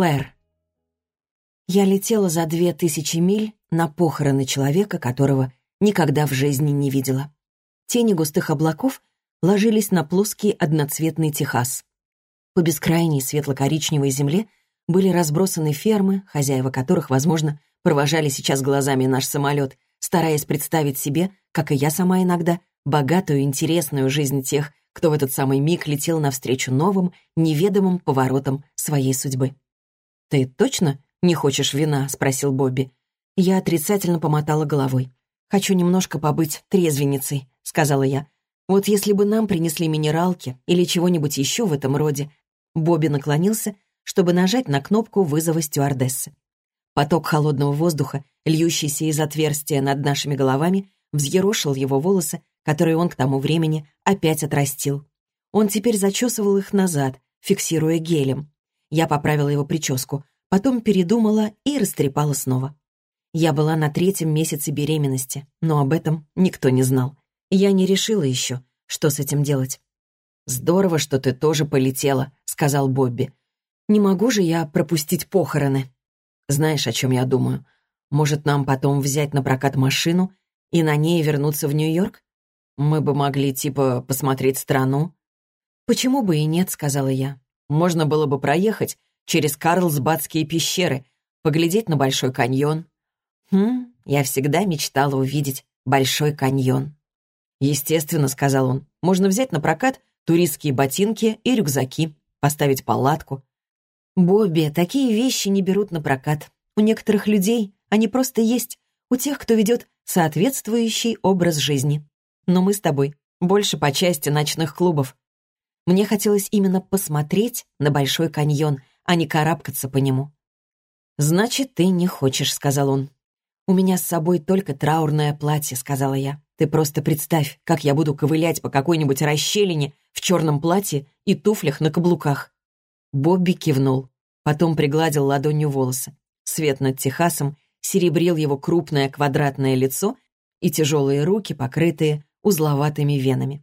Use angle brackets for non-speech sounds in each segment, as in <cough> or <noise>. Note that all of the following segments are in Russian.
Клэр. Я летела за две тысячи миль на похороны человека, которого никогда в жизни не видела. Тени густых облаков ложились на плоский одноцветный Техас. По бескрайней светло-коричневой земле были разбросаны фермы, хозяева которых, возможно, провожали сейчас глазами наш самолет, стараясь представить себе, как и я сама иногда, богатую, интересную жизнь тех, кто в этот самый миг летел навстречу новым, неведомым поворотам своей судьбы. «Ты точно не хочешь вина?» — спросил Бобби. Я отрицательно помотала головой. «Хочу немножко побыть трезвенницей», — сказала я. «Вот если бы нам принесли минералки или чего-нибудь еще в этом роде...» Бобби наклонился, чтобы нажать на кнопку вызова стюардессы. Поток холодного воздуха, льющийся из отверстия над нашими головами, взъерошил его волосы, которые он к тому времени опять отрастил. Он теперь зачесывал их назад, фиксируя гелем. Я поправила его прическу, потом передумала и растрепала снова. Я была на третьем месяце беременности, но об этом никто не знал. Я не решила еще, что с этим делать. «Здорово, что ты тоже полетела», — сказал Бобби. «Не могу же я пропустить похороны». «Знаешь, о чем я думаю? Может, нам потом взять на прокат машину и на ней вернуться в Нью-Йорк? Мы бы могли, типа, посмотреть страну». «Почему бы и нет», — сказала я. Можно было бы проехать через Карлсбадские пещеры, поглядеть на Большой каньон. Хм, я всегда мечтала увидеть Большой каньон. Естественно, сказал он, можно взять на прокат туристские ботинки и рюкзаки, поставить палатку. Бобби, такие вещи не берут на прокат. У некоторых людей они просто есть, у тех, кто ведет соответствующий образ жизни. Но мы с тобой больше по части ночных клубов. Мне хотелось именно посмотреть на Большой каньон, а не карабкаться по нему. «Значит, ты не хочешь», — сказал он. «У меня с собой только траурное платье», — сказала я. «Ты просто представь, как я буду ковылять по какой-нибудь расщелине в черном платье и туфлях на каблуках». Бобби кивнул, потом пригладил ладонью волосы. Свет над Техасом серебрил его крупное квадратное лицо и тяжелые руки, покрытые узловатыми венами.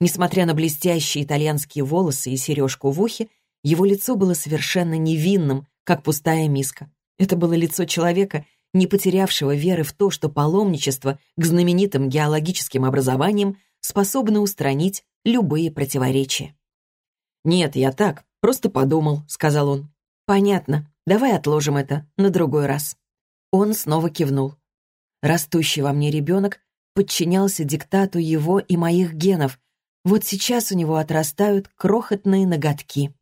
Несмотря на блестящие итальянские волосы и сережку в ухе, его лицо было совершенно невинным, как пустая миска. Это было лицо человека, не потерявшего веры в то, что паломничество к знаменитым геологическим образованиям способно устранить любые противоречия. «Нет, я так, просто подумал», — сказал он. «Понятно. Давай отложим это на другой раз». Он снова кивнул. Растущий во мне ребенок подчинялся диктату его и моих генов, вот сейчас у него отрастают крохотные ноготки.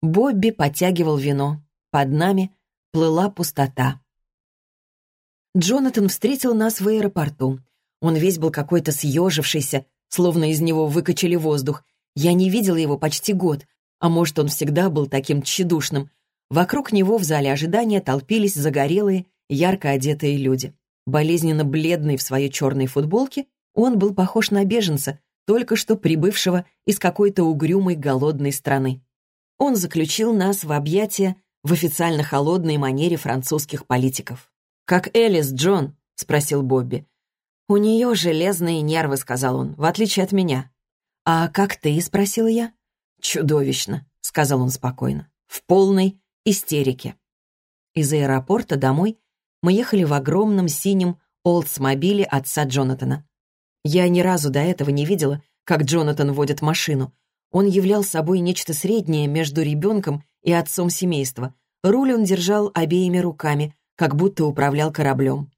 Бобби подтягивал вино. Под нами плыла пустота. Джонатан встретил нас в аэропорту. Он весь был какой-то съежившийся, словно из него выкачали воздух. Я не видела его почти год, а может, он всегда был таким тщедушным. Вокруг него в зале ожидания толпились загорелые, ярко одетые люди. Болезненно бледный в своей черной футболке, он был похож на беженца, только что прибывшего из какой-то угрюмой голодной страны. Он заключил нас в объятия в официально холодной манере французских политиков. «Как Элис, Джон?» — спросил Бобби. «У нее железные нервы», — сказал он, — «в отличие от меня». «А как ты?» — спросила я. «Чудовищно», — сказал он спокойно, — «в полной истерике». Из аэропорта домой мы ехали в огромном синем Олдсмобиле отца Джонатана. Я ни разу до этого не видела, как Джонатан водит машину. Он являл собой нечто среднее между ребенком и отцом семейства. Руль он держал обеими руками, как будто управлял кораблем.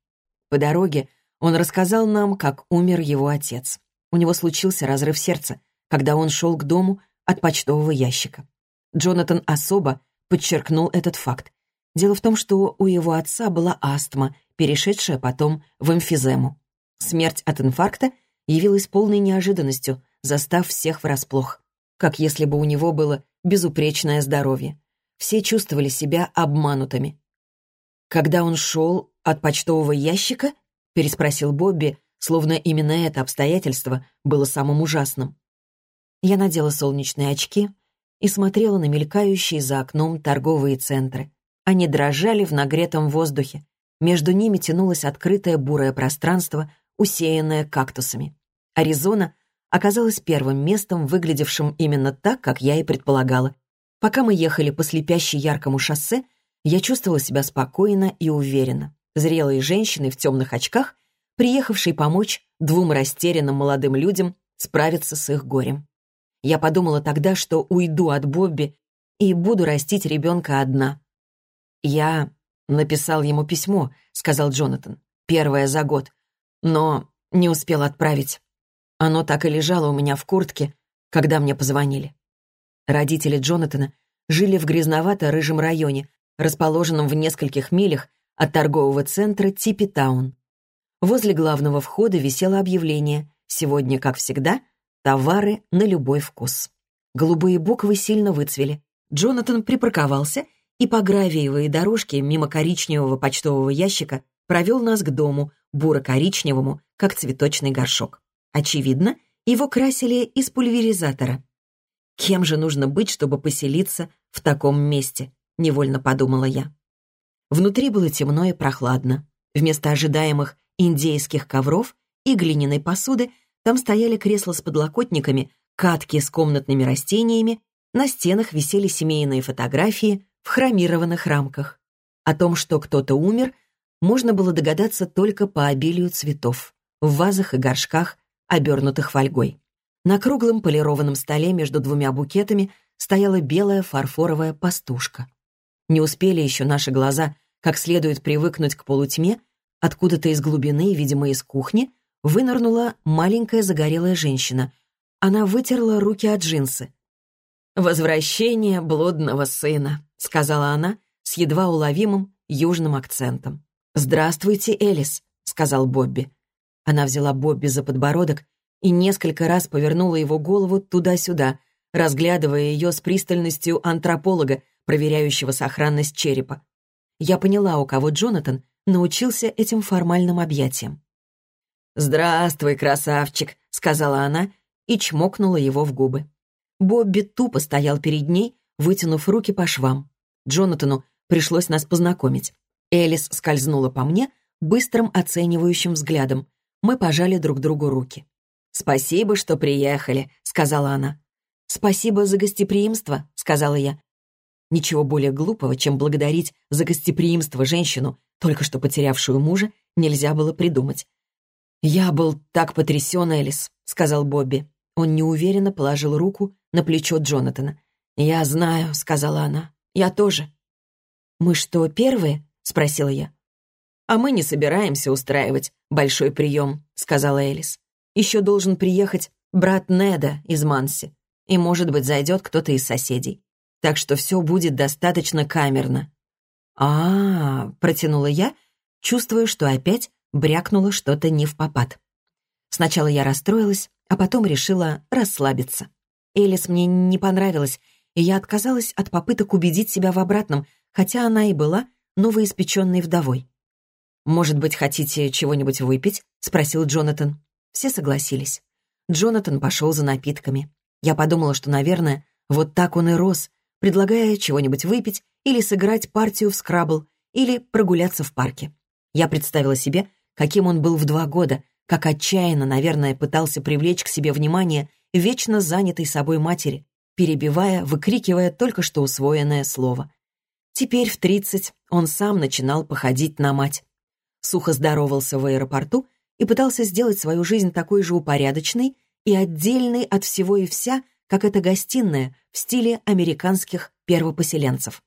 По дороге он рассказал нам, как умер его отец. У него случился разрыв сердца, когда он шел к дому от почтового ящика. Джонатан особо подчеркнул этот факт. Дело в том, что у его отца была астма, перешедшая потом в эмфизему. Смерть от инфаркта явилась полной неожиданностью, застав всех врасплох. Как если бы у него было безупречное здоровье. Все чувствовали себя обманутыми. «Когда он шел от почтового ящика?» — переспросил Бобби, словно именно это обстоятельство было самым ужасным. Я надела солнечные очки и смотрела на мелькающие за окном торговые центры. Они дрожали в нагретом воздухе. Между ними тянулось открытое бурое пространство — усеянная кактусами. Аризона оказалась первым местом, выглядевшим именно так, как я и предполагала. Пока мы ехали по слепящей яркому шоссе, Я чувствовала себя спокойно и уверенно. Зрелые женщины в темных очках, приехавшие помочь двум растерянным молодым людям справиться с их горем. Я подумала тогда, что уйду от Бобби и буду растить ребенка одна. «Я написал ему письмо», — сказал Джонатан, первое за год, но не успел отправить. Оно так и лежало у меня в куртке, когда мне позвонили. Родители Джонатана жили в грязновато-рыжем районе, расположенном в нескольких милях от торгового центра Типи-таун. Возле главного входа висело объявление «Сегодня, как всегда, товары на любой вкус». Голубые буквы сильно выцвели. Джонатан припарковался и по гравиевой дорожке мимо коричневого почтового ящика провел нас к дому, буро-коричневому, как цветочный горшок. Очевидно, его красили из пульверизатора. Кем же нужно быть, чтобы поселиться в таком месте? Невольно подумала я. Внутри было темно и прохладно. Вместо ожидаемых индейских ковров и глиняной посуды там стояли кресла с подлокотниками, катки с комнатными растениями, на стенах висели семейные фотографии в хромированных рамках. О том, что кто-то умер, можно было догадаться только по обилию цветов в вазах и горшках, обернутых фольгой. На круглом полированном столе между двумя букетами стояла белая фарфоровая пастушка. Не успели еще наши глаза как следует привыкнуть к полутьме, откуда-то из глубины, видимо, из кухни, вынырнула маленькая загорелая женщина. Она вытерла руки от джинсы. «Возвращение блудного сына», — сказала она с едва уловимым южным акцентом. «Здравствуйте, Элис», — сказал Бобби. Она взяла Бобби за подбородок и несколько раз повернула его голову туда-сюда, разглядывая ее с пристальностью антрополога, проверяющего сохранность черепа. Я поняла, у кого Джонатан научился этим формальным объятиям. «Здравствуй, красавчик», — сказала она и чмокнула его в губы. Бобби тупо стоял перед ней, вытянув руки по швам. Джонатану пришлось нас познакомить. Элис скользнула по мне быстрым оценивающим взглядом. Мы пожали друг другу руки. «Спасибо, что приехали», — сказала она. «Спасибо за гостеприимство», — сказала я. Ничего более глупого, чем благодарить за гостеприимство женщину, только что потерявшую мужа, нельзя было придумать. «Я был так потрясен, Элис», — сказал Бобби. Он неуверенно положил руку на плечо Джонатана. «Я знаю», — сказала она. «Я тоже». «Мы что, первые?» — спросила я. «А мы не собираемся устраивать большой прием», — сказала Элис. Еще должен приехать брат Неда из Манси, и, может быть, зайдет кто-то из соседей. Так что все будет достаточно камерно. а, -а, -а протянула я, чувствуя, что опять брякнула что-то не в попад. Сначала я расстроилась, а потом решила расслабиться. Элис мне не понравилась, и я отказалась от попыток убедить себя в обратном, хотя она и была новоиспеченной вдовой. «Может быть, хотите чего-нибудь выпить?» — спросил Джонатан. Все согласились. Джонатан пошел за напитками. Я подумала, что, наверное, вот так он и рос, предлагая чего-нибудь выпить или сыграть партию в скрабл, или прогуляться в парке. Я представила себе, каким он был в два года, как отчаянно, наверное, пытался привлечь к себе внимание вечно занятой собой матери, перебивая, выкрикивая только что усвоенное слово. Теперь в тридцать он сам начинал походить на мать. Сухо здоровался в аэропорту и пытался сделать свою жизнь такой же упорядоченной и отдельной от всего и вся, как эта гостиная в стиле американских первопоселенцев.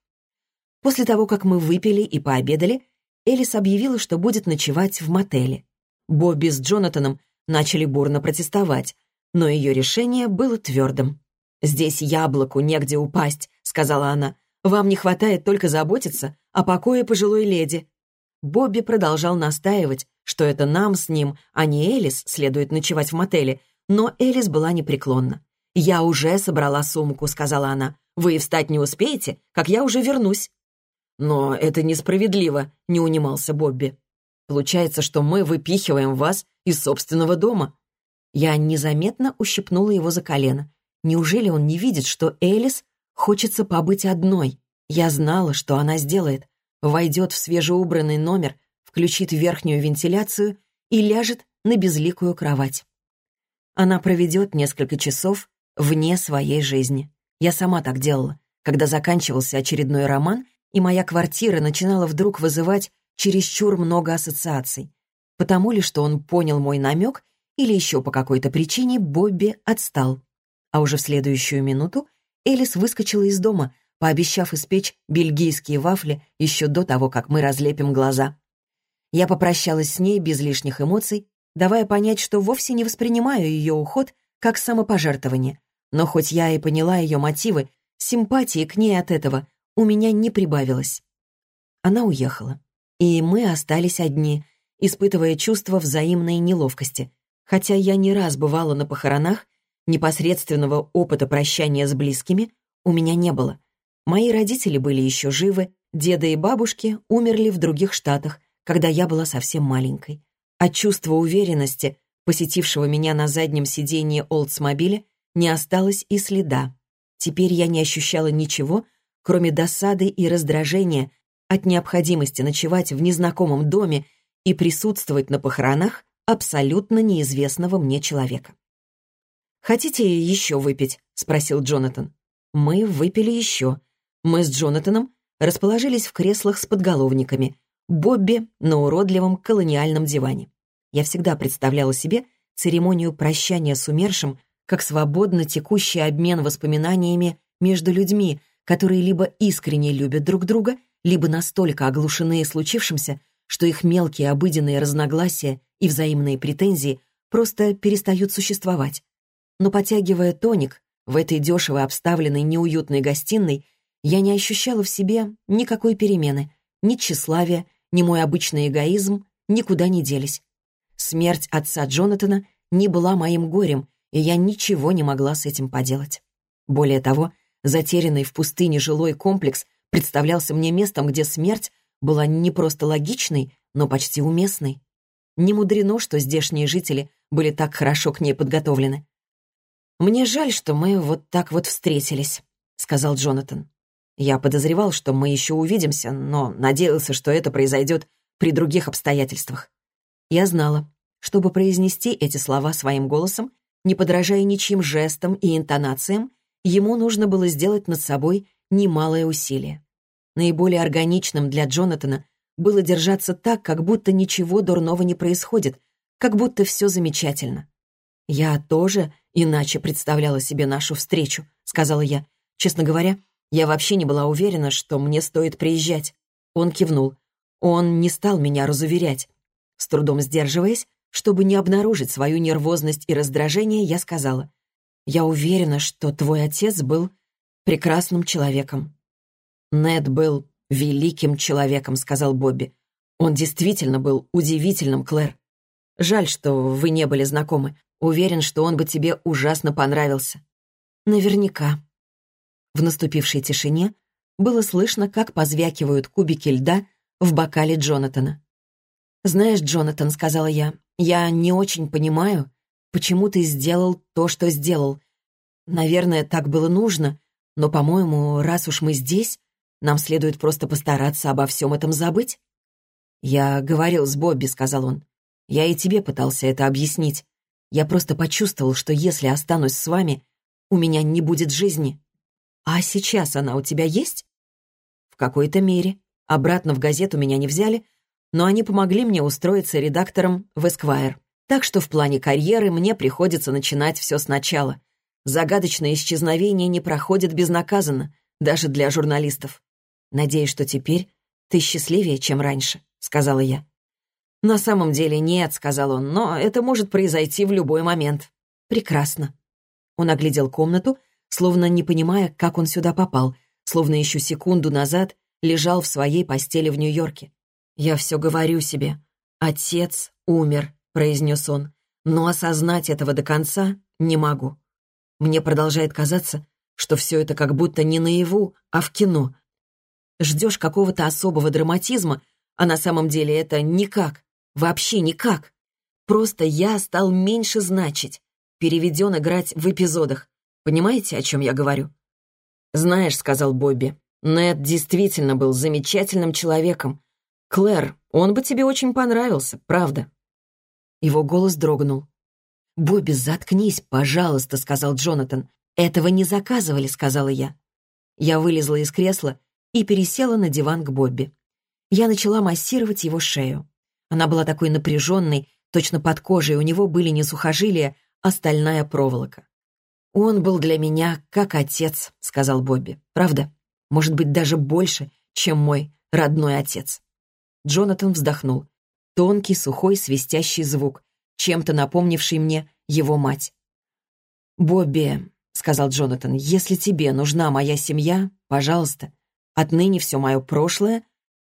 После того, как мы выпили и пообедали, Элис объявила, что будет ночевать в мотеле. Бобби с Джонатаном начали бурно протестовать, но ее решение было твердым. «Здесь яблоку негде упасть», — сказала она. «Вам не хватает только заботиться о покое пожилой леди». Бобби продолжал настаивать, что это нам с ним, а не Элис, следует ночевать в мотеле, но Элис была непреклонна. «Я уже собрала сумку», — сказала она. «Вы и встать не успеете, как я уже вернусь». «Но это несправедливо», — не унимался Бобби. «Получается, что мы выпихиваем вас из собственного дома». Я незаметно ущипнула его за колено. Неужели он не видит, что Элис хочется побыть одной? Я знала, что она сделает. Войдет в свежеубранный номер — включит верхнюю вентиляцию и ляжет на безликую кровать. Она проведет несколько часов вне своей жизни. Я сама так делала, когда заканчивался очередной роман, и моя квартира начинала вдруг вызывать чересчур много ассоциаций. Потому ли, что он понял мой намек, или еще по какой-то причине Бобби отстал. А уже в следующую минуту Элис выскочила из дома, пообещав испечь бельгийские вафли еще до того, как мы разлепим глаза. Я попрощалась с ней без лишних эмоций, давая понять, что вовсе не воспринимаю ее уход как самопожертвование. Но хоть я и поняла ее мотивы, симпатии к ней от этого у меня не прибавилось. Она уехала, и мы остались одни, испытывая чувство взаимной неловкости. Хотя я не раз бывала на похоронах, непосредственного опыта прощания с близкими у меня не было. Мои родители были еще живы, деда и бабушки умерли в других штатах, когда я была совсем маленькой. От чувства уверенности, посетившего меня на заднем сиденье Олдсмобиля, не осталось и следа. Теперь я не ощущала ничего, кроме досады и раздражения от необходимости ночевать в незнакомом доме и присутствовать на похоронах абсолютно неизвестного мне человека. «Хотите еще выпить?» — спросил Джонатан. Мы выпили еще. Мы с Джонатаном расположились в креслах с подголовниками, Бобби на уродливом колониальном диване. Я всегда представляла себе церемонию прощания с умершим как свободно текущий обмен воспоминаниями между людьми, которые либо искренне любят друг друга, либо настолько оглушены случившимся, что их мелкие обыденные разногласия и взаимные претензии просто перестают существовать. Но потягивая тоник в этой дешево обставленной неуютной гостиной, я не ощущала в себе никакой перемены, ни тщеславия, ни мой обычный эгоизм никуда не делись. Смерть отца Джонатана не была моим горем, и я ничего не могла с этим поделать. Более того, затерянный в пустыне жилой комплекс представлялся мне местом, где смерть была не просто логичной, но почти уместной. Не мудрено, что здешние жители были так хорошо к ней подготовлены. «Мне жаль, что мы вот так вот встретились», — сказал Джонатан. «Я подозревал, что мы еще увидимся, но надеялся, что это произойдет при других обстоятельствах». Я знала, чтобы произнести эти слова своим голосом, не подражая ничьим жестам и интонациям, ему нужно было сделать над собой немалое усилие. Наиболее органичным для Джонатана было держаться так, как будто ничего дурного не происходит, как будто все замечательно. «Я тоже иначе представляла себе нашу встречу», — сказала я. «Честно говоря, я вообще не была уверена, что мне стоит приезжать». Он кивнул. Он не стал меня разуверять. С трудом сдерживаясь, чтобы не обнаружить свою нервозность и раздражение, я сказала. «Я уверена, что твой отец был прекрасным человеком». «Нед был великим человеком», — сказал Бобби. «Он действительно был удивительным, Клэр. Жаль, что вы не были знакомы. Уверен, что он бы тебе ужасно понравился». «Наверняка». В наступившей тишине было слышно, как позвякивают кубики льда в бокале Джонатана. «Знаешь, Джонатан», — сказала я, — «я не очень понимаю, почему ты сделал то, что сделал. Наверное, так было нужно, но, по-моему, раз уж мы здесь, нам следует просто постараться обо всем этом забыть». «Я говорил с Бобби», — сказал он. «Я и тебе пытался это объяснить. Я просто почувствовал, что если останусь с вами, у меня не будет жизни. А сейчас она у тебя есть? В какой-то мере. Обратно в газету меня не взяли, но они помогли мне устроиться редактором в Esquire. Так что в плане карьеры мне приходится начинать все сначала. Загадочное исчезновение не проходит безнаказанно, даже для журналистов. Надеюсь, что теперь ты счастливее, чем раньше, сказала я. «На самом деле нет», — сказал он, «но это может произойти в любой момент». «Прекрасно». Он оглядел комнату, словно не понимая, как он сюда попал, словно еще секунду назад лежал в своей постели в Нью-Йорке. «Я все говорю себе. Отец умер», — произнес он, «но осознать этого до конца не могу. Мне продолжает казаться, что все это как будто не наяву, а в кино. Ждешь какого-то особого драматизма, а на самом деле это никак. Вообще никак. Просто я стал меньше значить. Переведен играть в эпизодах. Понимаете, о чем я говорю? «Знаешь», — сказал Бобби, — «Нед действительно был замечательным человеком. Клэр, он бы тебе очень понравился, правда?» Его голос дрогнул. «Бобби, заткнись, пожалуйста», — сказал Джонатан. «Этого не заказывали», — сказала я. Я вылезла из кресла и пересела на диван к Бобби. Я начала массировать его шею. Она была такой напряженной, точно под кожей у него были не сухожилия, а стальная проволока. «Он был для меня как отец», — сказал Бобби. «Правда? Может быть, даже больше, чем мой родной отец». Джонатан вздохнул. Тонкий, сухой, свистящий звук, чем-то напомнивший мне его мать. «Бобби», — сказал Джонатан, — «если тебе нужна моя семья, пожалуйста. Отныне все мое прошлое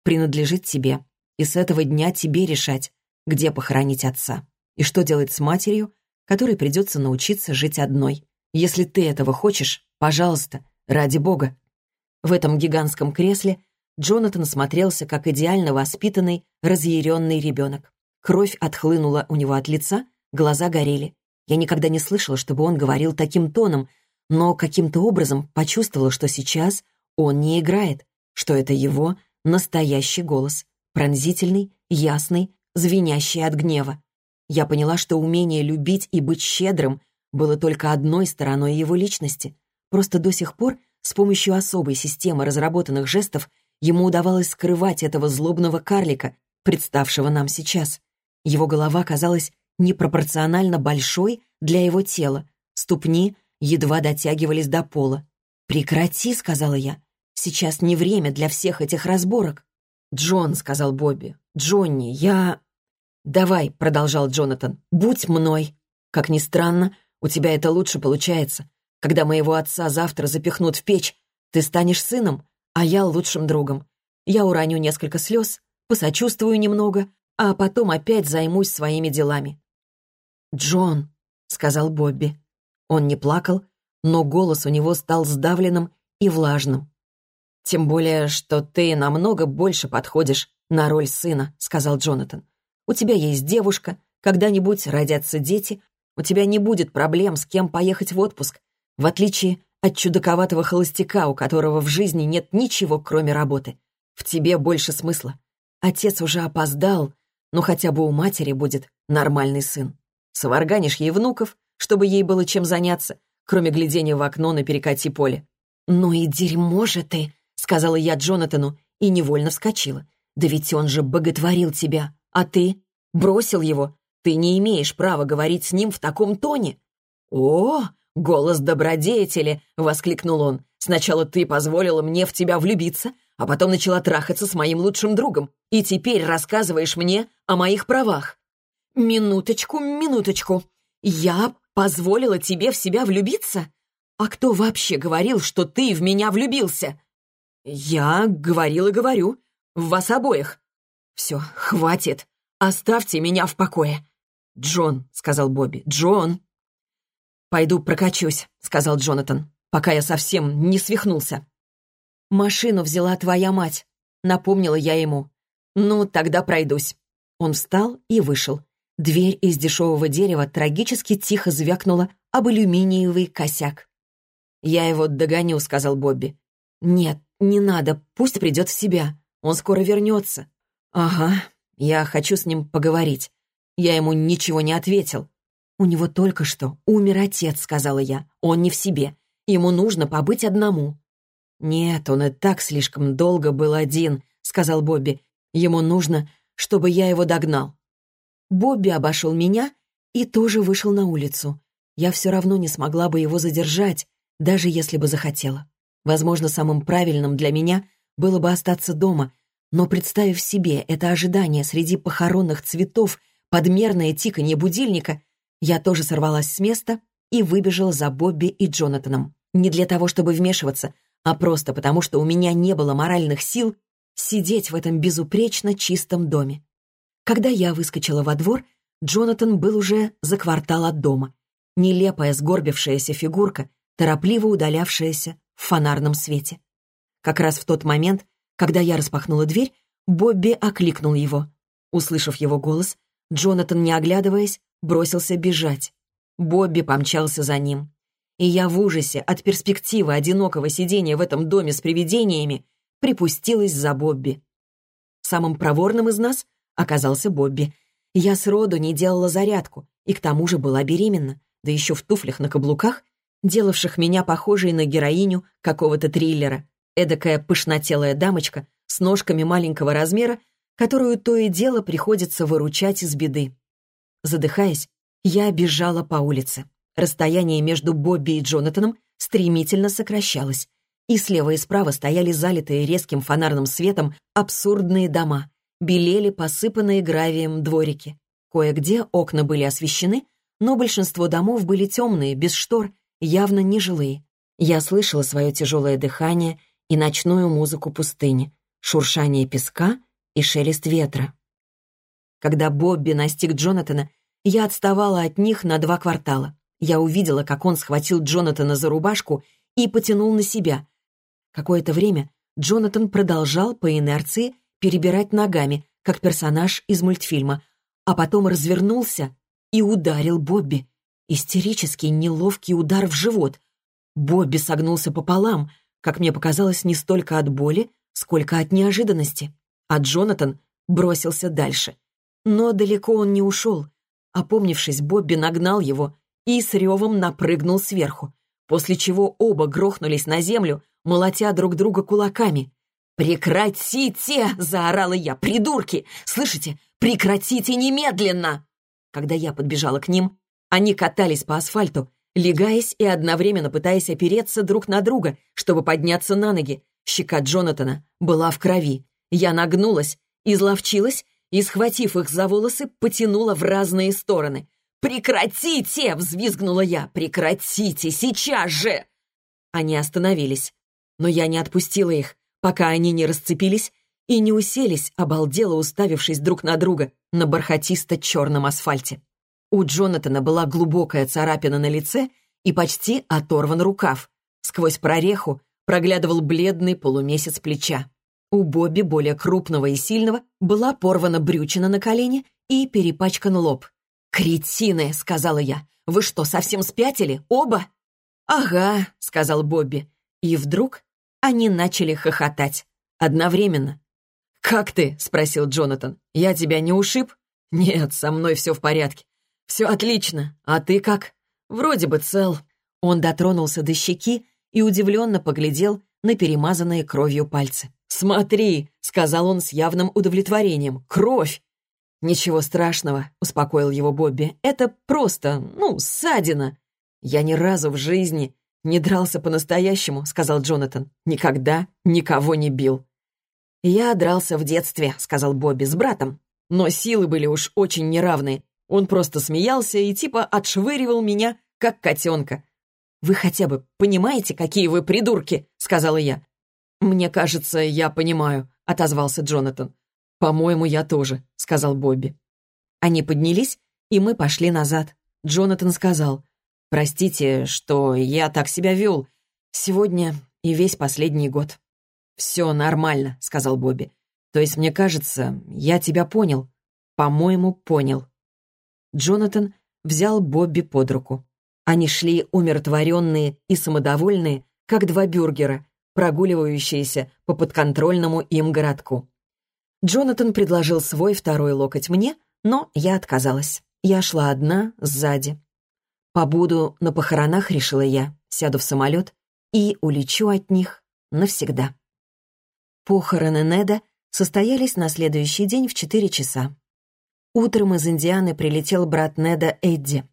принадлежит тебе, и с этого дня тебе решать, где похоронить отца и что делать с матерью, которой придется научиться жить одной. Если ты этого хочешь, пожалуйста, ради бога». В этом гигантском кресле Джонатан смотрелся как идеально воспитанный, разъяренный ребенок. Кровь отхлынула у него от лица, глаза горели. Я никогда не слышала, чтобы он говорил таким тоном, но каким-то образом почувствовала, что сейчас он не играет, что это его настоящий голос, пронзительный, ясный, звенящий от гнева. Я поняла, что умение любить и быть щедрым было только одной стороной его личности. Просто до сих пор с помощью особой системы разработанных жестов ему удавалось скрывать этого злобного карлика, представшего нам сейчас. Его голова казалась непропорционально большой для его тела. Ступни едва дотягивались до пола. «Прекрати», — сказала я. «Сейчас не время для всех этих разборок». «Джон», — сказал Бобби. «Джонни, я...» «Давай», — продолжал Джонатан, — «будь мной». Как ни странно, у тебя это лучше получается. Когда моего отца завтра запихнут в печь, ты станешь сыном, а я лучшим другом. Я уроню несколько слез, посочувствую немного, а потом опять займусь своими делами. «Джон», — сказал Бобби. Он не плакал, но голос у него стал сдавленным и влажным. «Тем более, что ты намного больше подходишь на роль сына», — сказал Джонатан. «У тебя есть девушка, когда-нибудь родятся дети, у тебя не будет проблем, с кем поехать в отпуск, в отличие от чудаковатого холостяка, у которого в жизни нет ничего, кроме работы. В тебе больше смысла. Отец уже опоздал, но хотя бы у матери будет нормальный сын. Сварганишь ей внуков, чтобы ей было чем заняться, кроме глядения в окно на перекати поле. «Ну и дерьмо же ты!» — сказала я Джонатану и невольно вскочила. «Да ведь он же боготворил тебя, а ты бросил его. Ты не имеешь права говорить с ним в таком тоне». «О, голос добродетели!» — воскликнул он. «Сначала ты позволила мне в тебя влюбиться, а потом начала трахаться с моим лучшим другом, и теперь рассказываешь мне о моих правах. Минуточку, минуточку. Я позволила тебе в себя влюбиться? А кто вообще говорил, что ты в меня влюбился? Я говорил и говорю. В вас обоих. Все, хватит. Оставьте меня в покое. Джон, сказал Бобби. Джон. Пойду прокачусь, сказал Джонатан, пока я совсем не свихнулся. «Машину взяла твоя мать», — напомнила я ему. «Ну, тогда пройдусь». Он встал и вышел. Дверь из дешевого дерева трагически тихо звякнула об алюминиевый косяк. «Я его догоню», — сказал Бобби. «Нет, не надо, пусть придет в себя. Он скоро вернется». «Ага, я хочу с ним поговорить. Я ему ничего не ответил». «У него только что умер отец», — сказала я. «Он не в себе. Ему нужно побыть одному». «Нет, он и так слишком долго был один», — сказал Бобби. «Ему нужно, чтобы я его догнал». Бобби обошел меня и тоже вышел на улицу. Я все равно не смогла бы его задержать, даже если бы захотела. Возможно, самым правильным для меня было бы остаться дома, но, представив себе это ожидание среди похоронных цветов, подмерное тиканье будильника, я тоже сорвалась с места и выбежала за Бобби и Джонатаном. Не для того, чтобы вмешиваться — а просто потому, что у меня не было моральных сил сидеть в этом безупречно чистом доме. Когда я выскочила во двор, Джонатан был уже за квартал от дома. Нелепая сгорбившаяся фигурка, торопливо удалявшаяся в фонарном свете. Как раз в тот момент, когда я распахнула дверь, Бобби окликнул его. Услышав его голос, Джонатан, не оглядываясь, бросился бежать. Бобби помчался за ним и я в ужасе от перспективы одинокого сидения в этом доме с привидениями припустилась за Бобби. Самым проворным из нас оказался Бобби. Я сроду не делала зарядку, и к тому же была беременна, да еще в туфлях на каблуках, делавших меня похожей на героиню какого-то триллера. эдакая пышнотелая дамочка с ножками маленького размера, которую то и дело приходится выручать из беды. Задыхаясь, я бежала по улице. Расстояние между Бобби и Джонатаном стремительно сокращалось, и слева и справа стояли залитые резким фонарным светом абсурдные дома, белели посыпанные гравием дворики. Кое-где окна были освещены, но большинство домов были темные, без штор, явно нежилые. Я слышала свое тяжелое дыхание и ночную музыку пустыни, шуршание песка и шелест ветра. Когда Бобби настиг Джонатана, я отставала от них на два квартала. Я увидела, как он схватил Джонатана за рубашку и потянул на себя. Какое-то время Джонатан продолжал по инерции перебирать ногами, как персонаж из мультфильма, а потом развернулся и ударил Бобби. Истерический, неловкий удар в живот. Бобби согнулся пополам, как мне показалось, не столько от боли, сколько от неожиданности. А Джонатан бросился дальше. Но далеко он не ушел. Опомнившись, Бобби нагнал его и с ревом напрыгнул сверху, после чего оба грохнулись на землю, молотя друг друга кулаками. «Прекратите!» — заорала я. «Придурки! Слышите? Прекратите немедленно!» Когда я подбежала к ним, они катались по асфальту, легаясь и одновременно пытаясь опереться друг на друга, чтобы подняться на ноги. Щека Джонатана была в крови. Я нагнулась, изловчилась и, схватив их за волосы, потянула в разные стороны. «Прекратите!» — взвизгнула я. «Прекратите! Сейчас же!» Они остановились, но я не отпустила их, пока они не расцепились и не уселись, обалдело уставившись друг на друга на бархатисто-черном асфальте. У Джонатана была глубокая царапина на лице и почти оторван рукав. Сквозь прореху проглядывал бледный полумесяц плеча. У Бобби, более крупного и сильного, была порвана брючина на колене и перепачкан лоб. «Кретины!» — сказала я. «Вы что, совсем спятили? Оба?» «Ага», — сказал Бобби. И вдруг они начали хохотать. Одновременно. «Как ты?» — спросил Джонатан. «Я тебя не ушиб?» «Нет, со мной все в порядке. Все отлично. А ты как?» «Вроде бы цел». Он дотронулся до щеки и удивленно поглядел на перемазанные кровью пальцы. «Смотри», — сказал он с явным удовлетворением, — «кровь!» «Ничего страшного», — успокоил его Бобби. «Это просто, ну, ссадина». «Я ни разу в жизни не дрался по-настоящему», — сказал Джонатан. «Никогда никого не бил». «Я дрался в детстве», — сказал Бобби, — «с братом. Но силы были уж очень неравные. Он просто смеялся и типа отшвыривал меня, как котенка. «Вы хотя бы понимаете, какие вы придурки?» — сказала я. «Мне кажется, я понимаю», — отозвался Джонатан. «По-моему, я тоже», — сказал Бобби. Они поднялись, и мы пошли назад. Джонатан сказал, «Простите, что я так себя вел. Сегодня и весь последний год». «Все нормально», — сказал Бобби. «То есть, мне кажется, я тебя понял. По-моему, понял». Джонатан взял Бобби под руку. Они шли умиротворенные и самодовольные, как два бюргера, прогуливающиеся по подконтрольному им городку. Джонатан предложил свой второй локоть мне, но я отказалась. Я шла одна, сзади. Побуду на похоронах, решила я, сяду в самолет и улечу от них навсегда. Похороны Неда состоялись на следующий день в четыре часа. Утром из Индианы прилетел брат Неда Эдди.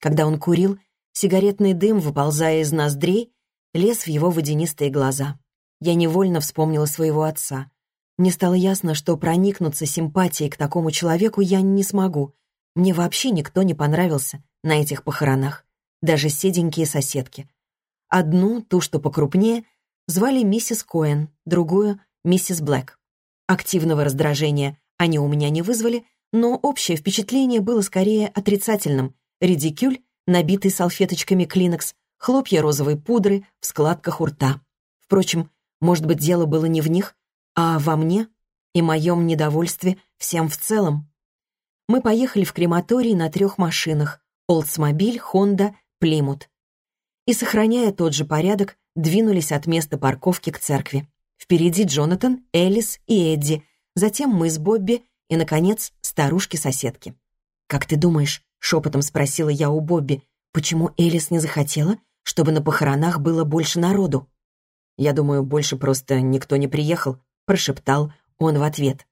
Когда он курил, сигаретный дым, выползая из ноздрей, лез в его водянистые глаза. Я невольно вспомнила своего отца. Мне стало ясно, что проникнуться симпатией к такому человеку я не смогу. Мне вообще никто не понравился на этих похоронах. Даже седенькие соседки. Одну, ту, что покрупнее, звали миссис Коэн, другую — миссис Блэк. Активного раздражения они у меня не вызвали, но общее впечатление было скорее отрицательным. Редикюль, набитый салфеточками клинокс, хлопья розовой пудры в складках у рта. Впрочем, может быть, дело было не в них, а во мне и моем недовольстве всем в целом. Мы поехали в крематорий на трех машинах — Олдсмобиль, Хонда, Плимут. И, сохраняя тот же порядок, двинулись от места парковки к церкви. Впереди Джонатан, Элис и Эдди, затем мы с Бобби и, наконец, старушки-соседки. «Как ты думаешь?» — шепотом спросила я у Бобби, почему Элис не захотела, чтобы на похоронах было больше народу. «Я думаю, больше просто никто не приехал», — прошептал он в ответ.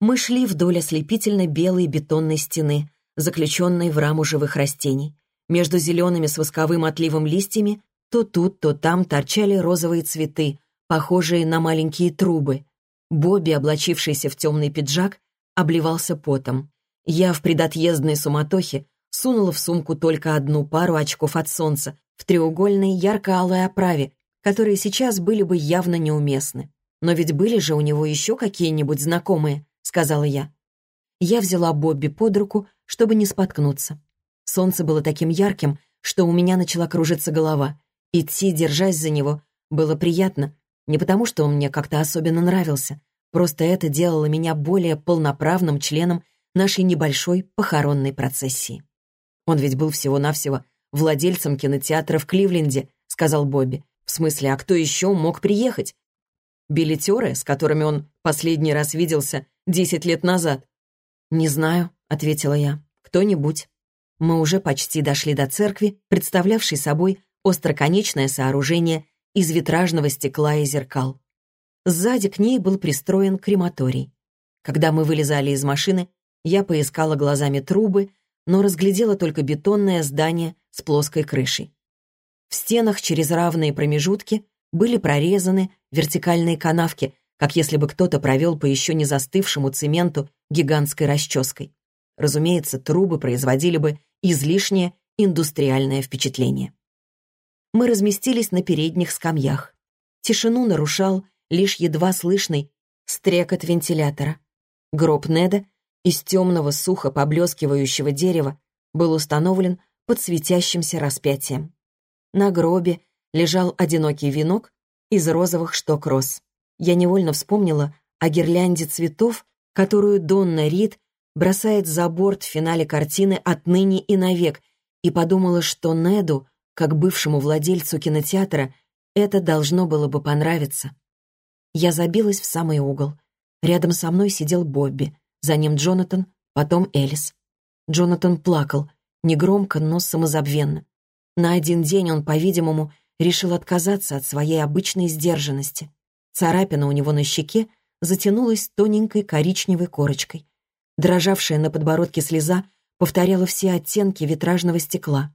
Мы шли вдоль ослепительно белой бетонной стены, заключенной в раму живых растений. Между зелеными с восковым отливом листьями то тут, то там торчали розовые цветы, похожие на маленькие трубы. Бобби, облачившийся в темный пиджак, обливался потом. Я в предотъездной суматохе сунула в сумку только одну пару очков от солнца в треугольной ярко-алой оправе, которые сейчас были бы явно неуместны. «Но ведь были же у него еще какие-нибудь знакомые», — сказала я. Я взяла Бобби под руку, чтобы не споткнуться. Солнце было таким ярким, что у меня начала кружиться голова. Идти, держась за него, было приятно. Не потому, что он мне как-то особенно нравился. Просто это делало меня более полноправным членом нашей небольшой похоронной процессии. «Он ведь был всего-навсего владельцем кинотеатра в Кливленде», — сказал Бобби. «В смысле, а кто еще мог приехать? Билетеры, с которыми он последний раз виделся десять лет назад?» «Не знаю», — ответила я. «Кто-нибудь». Мы уже почти дошли до церкви, представлявшей собой остроконечное сооружение из витражного стекла и зеркал. Сзади к ней был пристроен крематорий. Когда мы вылезали из машины, я поискала глазами трубы, но разглядела только бетонное здание с плоской крышей. В стенах через равные промежутки были прорезаны вертикальные канавки, как если бы кто-то провел по еще не застывшему цементу гигантской расческой. Разумеется, трубы производили бы излишнее индустриальное впечатление. Мы разместились на передних скамьях. Тишину нарушал лишь едва слышный стрекот вентилятора. Гроб Неда из темного сухо поблескивающего дерева был установлен под светящимся распятием. На гробе лежал одинокий венок из розовых шток роз. Я невольно вспомнила о гирлянде цветов, которую Донна Рид бросает за борт в финале картины «Отныне и навек», и подумала, что Неду, как бывшему владельцу кинотеатра, это должно было бы понравиться. Я забилась в самый угол. Рядом со мной сидел Бобби, за ним Джонатан, потом Элис. Джонатан плакал, негромко, но самозабвенно. На один день он, по-видимому, решил отказаться от своей обычной сдержанности. Царапина у него на щеке затянулась тоненькой коричневой корочкой. Дрожавшая на подбородке слеза повторяла все оттенки витражного стекла.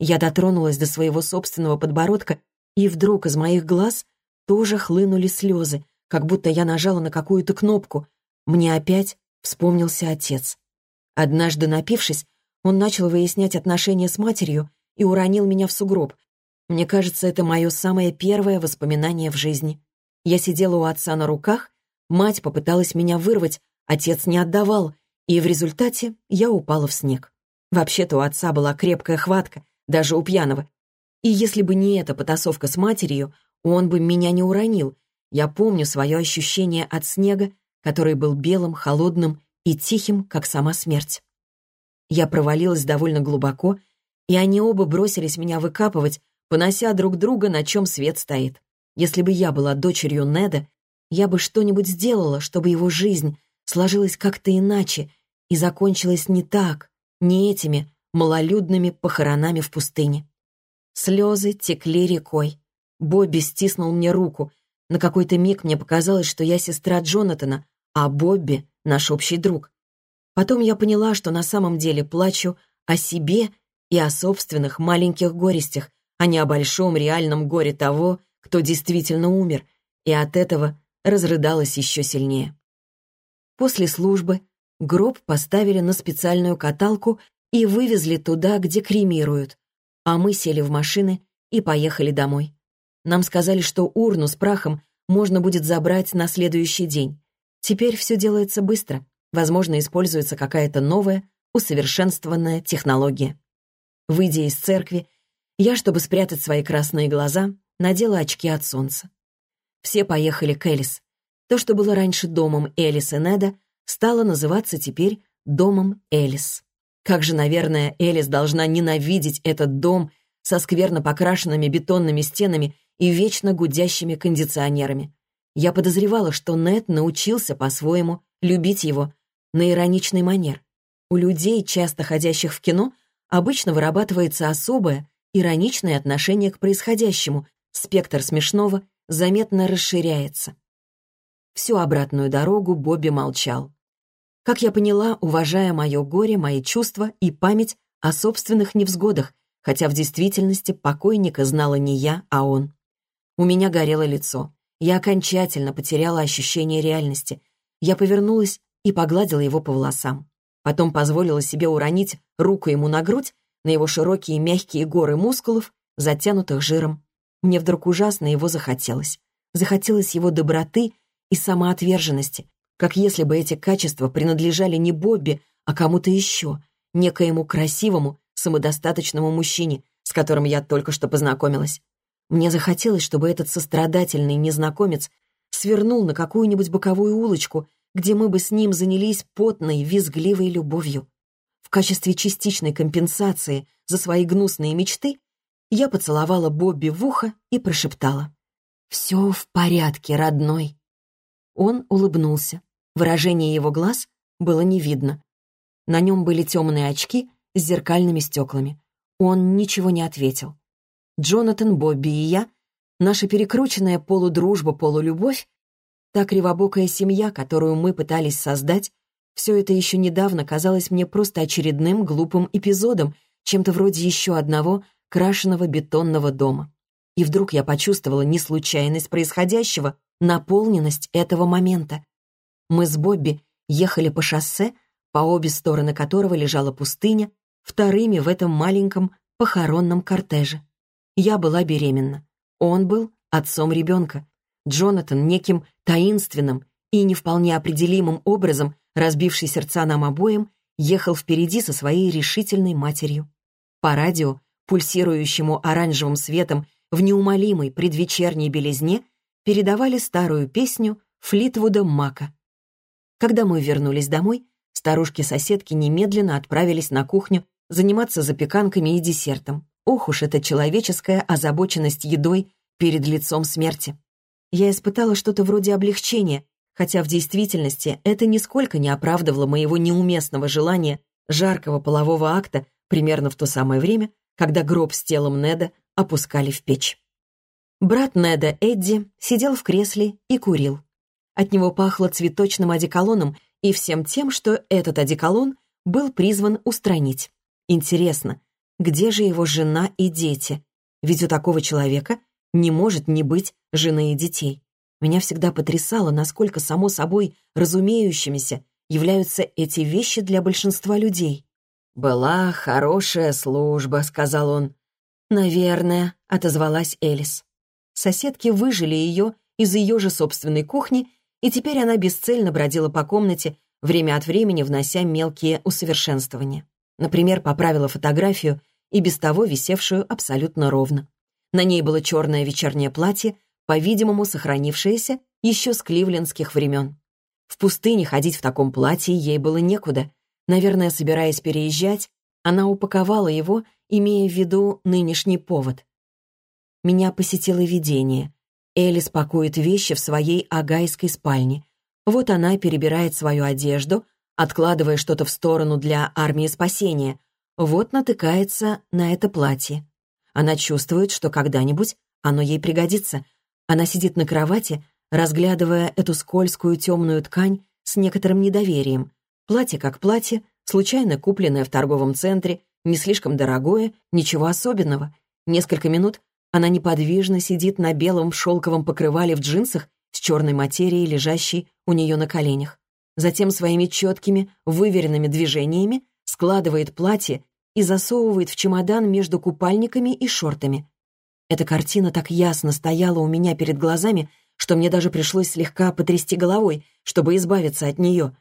Я дотронулась до своего собственного подбородка, и вдруг из моих глаз тоже хлынули слезы, как будто я нажала на какую-то кнопку. Мне опять вспомнился отец. Однажды напившись, он начал выяснять отношения с матерью и уронил меня в сугроб. Мне кажется, это мое самое первое воспоминание в жизни. Я сидела у отца на руках, мать попыталась меня вырвать, Отец не отдавал, и в результате я упала в снег. Вообще-то у отца была крепкая хватка, даже у пьяного. И если бы не эта потасовка с матерью, он бы меня не уронил. Я помню свое ощущение от снега, который был белым, холодным и тихим, как сама смерть. Я провалилась довольно глубоко, и они оба бросились меня выкапывать, понося друг друга, на чем свет стоит. Если бы я была дочерью Неда, я бы что-нибудь сделала, чтобы его жизнь сложилось как-то иначе и закончилось не так, не этими малолюдными похоронами в пустыне. Слезы текли рекой. Бобби стиснул мне руку. На какой-то миг мне показалось, что я сестра Джонатана, а Бобби — наш общий друг. Потом я поняла, что на самом деле плачу о себе и о собственных маленьких горестях, а не о большом реальном горе того, кто действительно умер, и от этого разрыдалась еще сильнее. После службы гроб поставили на специальную каталку и вывезли туда, где кремируют, а мы сели в машины и поехали домой. Нам сказали, что урну с прахом можно будет забрать на следующий день. Теперь все делается быстро. Возможно, используется какая-то новая, усовершенствованная технология. Выйдя из церкви, я, чтобы спрятать свои красные глаза, надела очки от солнца. Все поехали к Элис. То, что было раньше домом Элис и Неда, стало называться теперь домом Элис. Как же, наверное, Элис должна ненавидеть этот дом со скверно покрашенными бетонными стенами и вечно гудящими кондиционерами. Я подозревала, что Нед научился по-своему любить его на ироничный манер. У людей, часто ходящих в кино, обычно вырабатывается особое, ироничное отношение к происходящему, спектр смешного заметно расширяется. Всю обратную дорогу Бобби молчал. Как я поняла, уважая мое горе, мои чувства и память о собственных невзгодах, хотя в действительности покойника знала не я, а он. У меня горело лицо. Я окончательно потеряла ощущение реальности. Я повернулась и погладила его по волосам. Потом позволила себе уронить руку ему на грудь, на его широкие мягкие горы мускулов, затянутых жиром. Мне вдруг ужасно его захотелось. Захотелось его доброты и самоотверженности, как если бы эти качества принадлежали не Бобби, а кому-то еще, некоему красивому, самодостаточному мужчине, с которым я только что познакомилась. Мне захотелось, чтобы этот сострадательный незнакомец свернул на какую-нибудь боковую улочку, где мы бы с ним занялись потной, визгливой любовью. В качестве частичной компенсации за свои гнусные мечты я поцеловала Бобби в ухо и прошептала. «Все в порядке, родной». Он улыбнулся. Выражение его глаз было не видно. На нем были темные очки с зеркальными стеклами. Он ничего не ответил. Джонатан, Бобби и я, наша перекрученная полудружба-полулюбовь, та кривобокая семья, которую мы пытались создать, все это еще недавно казалось мне просто очередным глупым эпизодом, чем-то вроде еще одного крашеного бетонного дома. И вдруг я почувствовала не случайность происходящего, наполненность этого момента. Мы с Бобби ехали по шоссе, по обе стороны которого лежала пустыня, вторыми в этом маленьком похоронном кортеже. Я была беременна. Он был отцом ребенка. Джонатан неким таинственным и не вполне определимым образом, разбивший сердца нам обоим, ехал впереди со своей решительной матерью. По радио, пульсирующему оранжевым светом в неумолимой предвечерней белизне, передавали старую песню Флитвуда Мака. Когда мы вернулись домой, старушки-соседки немедленно отправились на кухню заниматься запеканками и десертом. Ох уж эта человеческая озабоченность едой перед лицом смерти. Я испытала что-то вроде облегчения, хотя в действительности это нисколько не оправдывало моего неуместного желания жаркого полового акта примерно в то самое время, когда гроб с телом Неда опускали в печь. Брат Неда, Эдди, сидел в кресле и курил. От него пахло цветочным одеколоном и всем тем, что этот одеколон был призван устранить. Интересно, где же его жена и дети? Ведь у такого человека не может не быть жены и детей. Меня всегда потрясало, насколько само собой разумеющимися являются эти вещи для большинства людей. «Была хорошая служба», — сказал он. «Наверное», — отозвалась Элис. Соседки выжили ее из ее же собственной кухни и теперь она бесцельно бродила по комнате, время от времени внося мелкие усовершенствования. Например, поправила фотографию и без того висевшую абсолютно ровно. На ней было черное вечернее платье, по-видимому, сохранившееся еще с кливлендских времен. В пустыне ходить в таком платье ей было некуда. Наверное, собираясь переезжать, она упаковала его, имея в виду нынешний повод. Меня посетило видение. Элис пакует вещи в своей агайской спальне. Вот она перебирает свою одежду, откладывая что-то в сторону для армии спасения. Вот натыкается на это платье. Она чувствует, что когда-нибудь оно ей пригодится. Она сидит на кровати, разглядывая эту скользкую темную ткань с некоторым недоверием. Платье как платье, случайно купленное в торговом центре, не слишком дорогое, ничего особенного. Несколько минут она неподвижно сидит на белом шелковом покрывале в джинсах с черной материей, лежащей у нее на коленях. Затем своими четкими, выверенными движениями складывает платье и засовывает в чемодан между купальниками и шортами. Эта картина так ясно стояла у меня перед глазами, что мне даже пришлось слегка потрясти головой, чтобы избавиться от нее.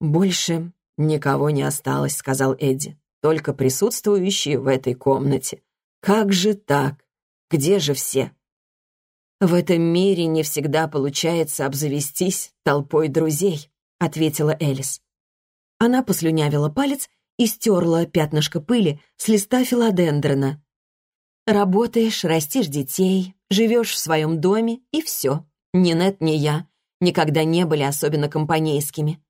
«Больше никого не осталось», — сказал Эдди, «только присутствующие в этой комнате. Как же так?» Где же все? В этом мире не всегда получается обзавестись толпой друзей, ответила Элис. Она послюнявила палец и стерла пятнышко пыли с листа филодендрона. Работаешь, растишь детей, живешь в своем доме, и все. Ни Нет, ни я никогда не были особенно компанейскими.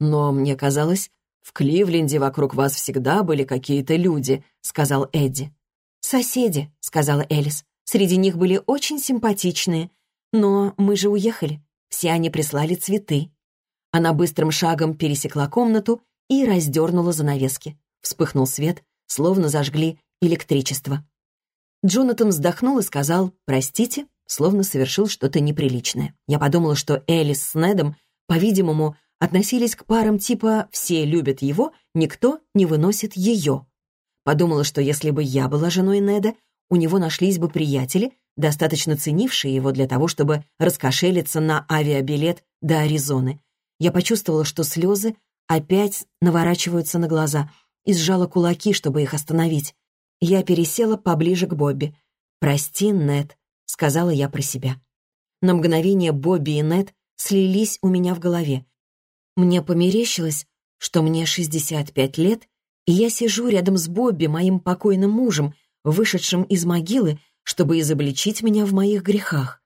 Но мне казалось, в Кливленде вокруг вас всегда были какие-то люди, сказал Эдди. «Соседи», — сказала Элис. «Среди них были очень симпатичные. Но мы же уехали. Все они прислали цветы». Она быстрым шагом пересекла комнату и раздернула занавески. Вспыхнул свет, словно зажгли электричество. Джонатан вздохнул и сказал «Простите», словно совершил что-то неприличное. Я подумала, что Элис с Недом, по-видимому, относились к парам типа «все любят его, никто не выносит ее». Подумала, что если бы я была женой Неда, у него нашлись бы приятели, достаточно ценившие его для того, чтобы раскошелиться на авиабилет до Аризоны. Я почувствовала, что слезы опять наворачиваются на глаза и сжала кулаки, чтобы их остановить. Я пересела поближе к Бобби. «Прости, Нед», — сказала я про себя. На мгновение Бобби и Нед слились у меня в голове. Мне померещилось, что мне 65 лет, и я сижу рядом с Бобби, моим покойным мужем, вышедшим из могилы, чтобы изобличить меня в моих грехах.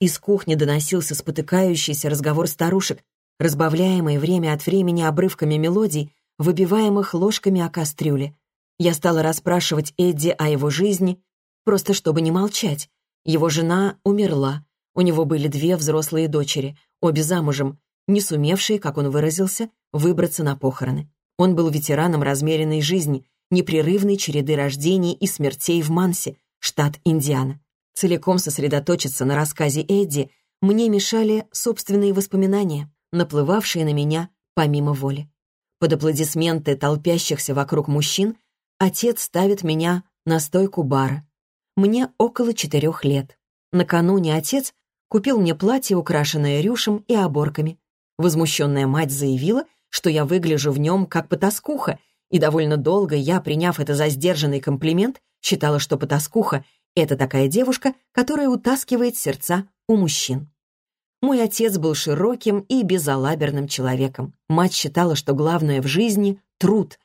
Из кухни доносился спотыкающийся разговор старушек, разбавляемый время от времени обрывками мелодий, выбиваемых ложками о кастрюле. Я стала расспрашивать Эдди о его жизни, просто чтобы не молчать. Его жена умерла. У него были две взрослые дочери, обе замужем, не сумевшие, как он выразился, выбраться на похороны. Он был ветераном размеренной жизни, непрерывной череды рождений и смертей в Мансе, штат Индиана. Целиком сосредоточиться на рассказе Эдди мне мешали собственные воспоминания, наплывавшие на меня помимо воли. Под аплодисменты толпящихся вокруг мужчин Отец ставит меня на стойку бара. Мне около четырех лет. Накануне отец купил мне платье, украшенное рюшем и оборками. Возмущенная мать заявила, что я выгляжу в нем как потаскуха, и довольно долго я, приняв это за сдержанный комплимент, считала, что потаскуха — это такая девушка, которая утаскивает сердца у мужчин. Мой отец был широким и безалаберным человеком. Мать считала, что главное в жизни — труд,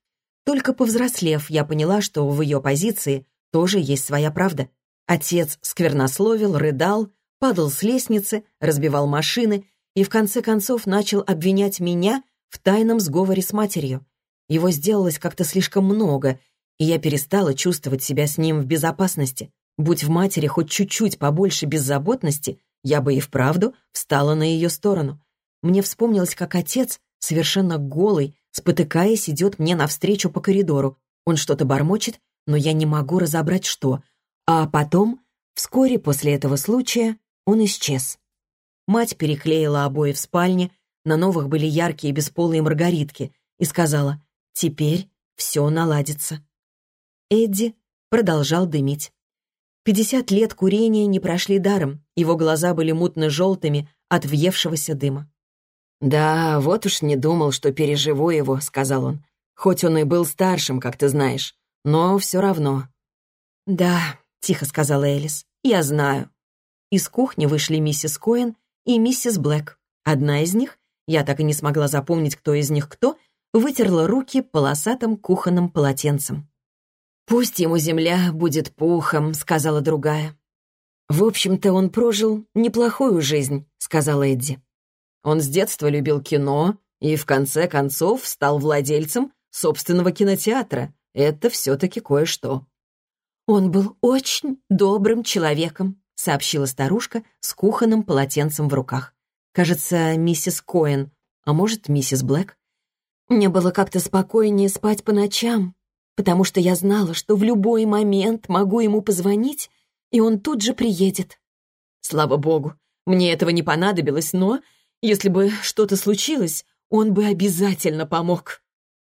только повзрослев, я поняла, что в ее позиции тоже есть своя правда. Отец сквернословил, рыдал, падал с лестницы, разбивал машины и в конце концов начал обвинять меня в тайном сговоре с матерью. Его сделалось как-то слишком много, и я перестала чувствовать себя с ним в безопасности. Будь в матери хоть чуть-чуть побольше беззаботности, я бы и вправду встала на ее сторону. Мне вспомнилось, как отец, совершенно голый, Спотыкаясь, идет мне навстречу по коридору. Он что-то бормочет, но я не могу разобрать, что. А потом, вскоре после этого случая, он исчез. Мать переклеила обои в спальне, на новых были яркие бесполые маргаритки, и сказала, «Теперь все наладится». Эдди продолжал дымить. Пятьдесят лет курения не прошли даром, его глаза были мутно-желтыми от въевшегося дыма. «Да, вот уж не думал, что переживу его», — сказал он. «Хоть он и был старшим, как ты знаешь, но все равно». «Да», — тихо сказала Элис, — «я знаю». Из кухни вышли миссис Коэн и миссис Блэк. Одна из них, я так и не смогла запомнить, кто из них кто, вытерла руки полосатым кухонным полотенцем. «Пусть ему земля будет пухом», — сказала другая. «В общем-то, он прожил неплохую жизнь», — сказала Эдди. Он с детства любил кино и, в конце концов, стал владельцем собственного кинотеатра. Это все-таки кое-что. «Он был очень добрым человеком», — сообщила старушка с кухонным полотенцем в руках. «Кажется, миссис Коэн, а может, миссис Блэк?» «Мне было как-то спокойнее спать по ночам, потому что я знала, что в любой момент могу ему позвонить, и он тут же приедет». «Слава богу, мне этого не понадобилось, но если бы что-то случилось, он бы обязательно помог».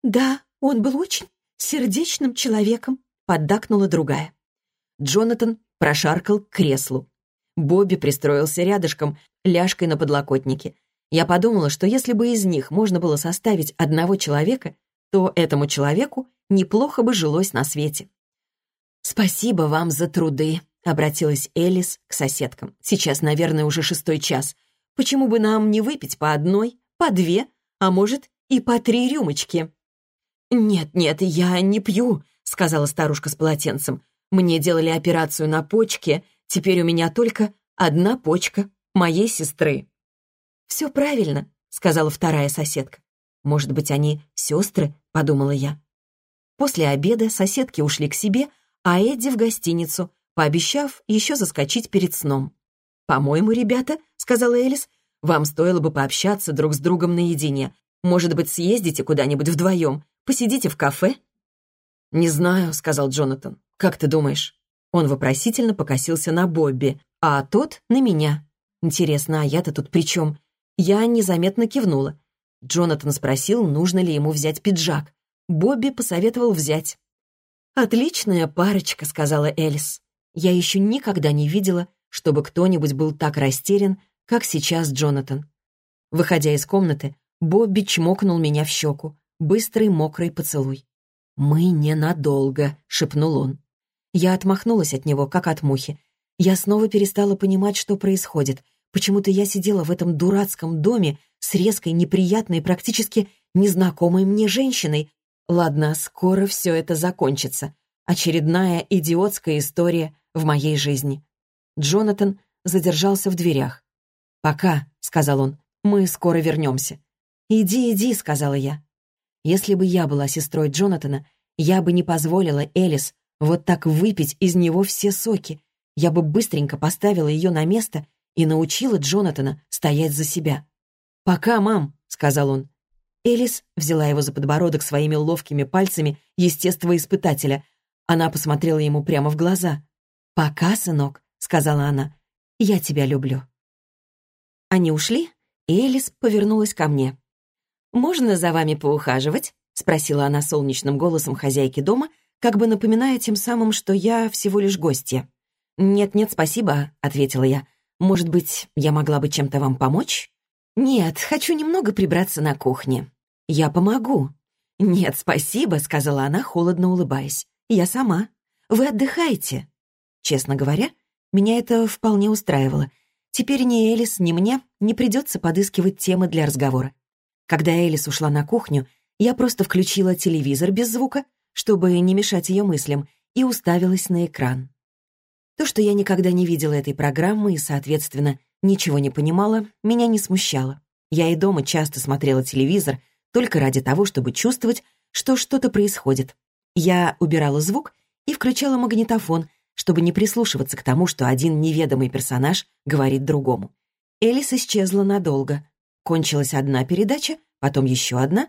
«Да, он был очень сердечным человеком», — поддакнула другая. Джонатан прошаркал к креслу. Бобби пристроился рядышком, ляжкой на подлокотнике. Я подумала, что если бы из них можно было составить одного человека, то этому человеку неплохо бы жилось на свете. «Спасибо вам за труды», — обратилась Элис к соседкам. «Сейчас, наверное, уже шестой час. Почему бы нам не выпить по одной, по две, а может, и по три рюмочки?» «Нет-нет, я не пью», — сказала старушка с полотенцем. «Мне делали операцию на почке, теперь у меня только одна почка моей сестры». «Все правильно», — сказала вторая соседка. «Может быть, они сестры?» — подумала я. После обеда соседки ушли к себе, а Эдди в гостиницу, пообещав еще заскочить перед сном. «По-моему, ребята», — сказала Элис, — «вам стоило бы пообщаться друг с другом наедине. Может быть, съездите куда-нибудь вдвоем, посидите в кафе?» «Не знаю», — сказал Джонатан. «Как ты думаешь?» Он вопросительно покосился на Бобби, а тот — на меня. «Интересно, а я-то тут при чем?» Я незаметно кивнула. Джонатан спросил, нужно ли ему взять пиджак. Бобби посоветовал взять. «Отличная парочка», — сказала Элис. Я еще никогда не видела, чтобы кто-нибудь был так растерян, как сейчас Джонатан. Выходя из комнаты, Бобби чмокнул меня в щеку. Быстрый мокрый поцелуй. «Мы ненадолго», — шепнул он. Я отмахнулась от него, как от мухи. Я снова перестала понимать, что происходит. Почему-то я сидела в этом дурацком доме с резкой, неприятной, практически незнакомой мне женщиной. Ладно, скоро все это закончится. Очередная идиотская история в моей жизни. Джонатан задержался в дверях. «Пока», — сказал он, — «мы скоро вернемся». «Иди, иди», — сказала я. Если бы я была сестрой Джонатана, я бы не позволила Элис вот так выпить из него все соки. Я бы быстренько поставила ее на место и научила Джонатана стоять за себя. «Пока, мам», — сказал он. Элис взяла его за подбородок своими ловкими пальцами естествоиспытателя. Она посмотрела ему прямо в глаза. «Пока, сынок», — сказала она, — «я тебя люблю». Они ушли, и Элис повернулась ко мне. «Можно за вами поухаживать?» — спросила она солнечным голосом хозяйки дома, как бы напоминая тем самым, что я всего лишь гостья. «Нет-нет, спасибо», — ответила я. «Может быть, я могла бы чем-то вам помочь?» «Нет, хочу немного прибраться на кухне». «Я помогу». «Нет, спасибо», — сказала она, холодно улыбаясь. «Я сама. Вы отдыхаете». Честно говоря, меня это вполне устраивало. Теперь ни Элис, ни мне не придется подыскивать темы для разговора. Когда Элис ушла на кухню, я просто включила телевизор без звука, чтобы не мешать ее мыслям, и уставилась на экран. То, что я никогда не видела этой программы и, соответственно, ничего не понимала, меня не смущало. Я и дома часто смотрела телевизор только ради того, чтобы чувствовать, что что-то происходит. Я убирала звук и включала магнитофон, чтобы не прислушиваться к тому, что один неведомый персонаж говорит другому. Элис исчезла надолго, Кончилась одна передача, потом еще одна.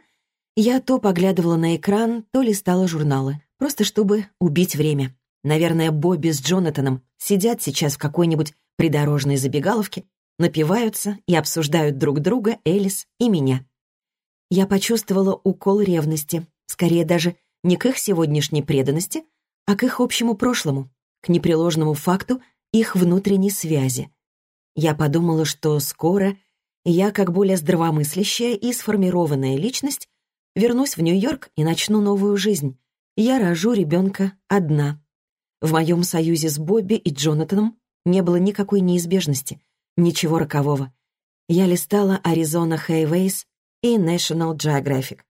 Я то поглядывала на экран, то листала журналы, просто чтобы убить время. Наверное, Бобби с Джонатаном сидят сейчас в какой-нибудь придорожной забегаловке, напиваются и обсуждают друг друга, Элис и меня. Я почувствовала укол ревности, скорее даже не к их сегодняшней преданности, а к их общему прошлому, к непреложному факту их внутренней связи. Я подумала, что скоро я, как более здравомыслящая и сформированная личность, вернусь в Нью-Йорк и начну новую жизнь. Я рожу ребенка одна. В моем союзе с Бобби и Джонатаном не было никакой неизбежности, ничего рокового. Я листала Arizona Highways и National Geographic.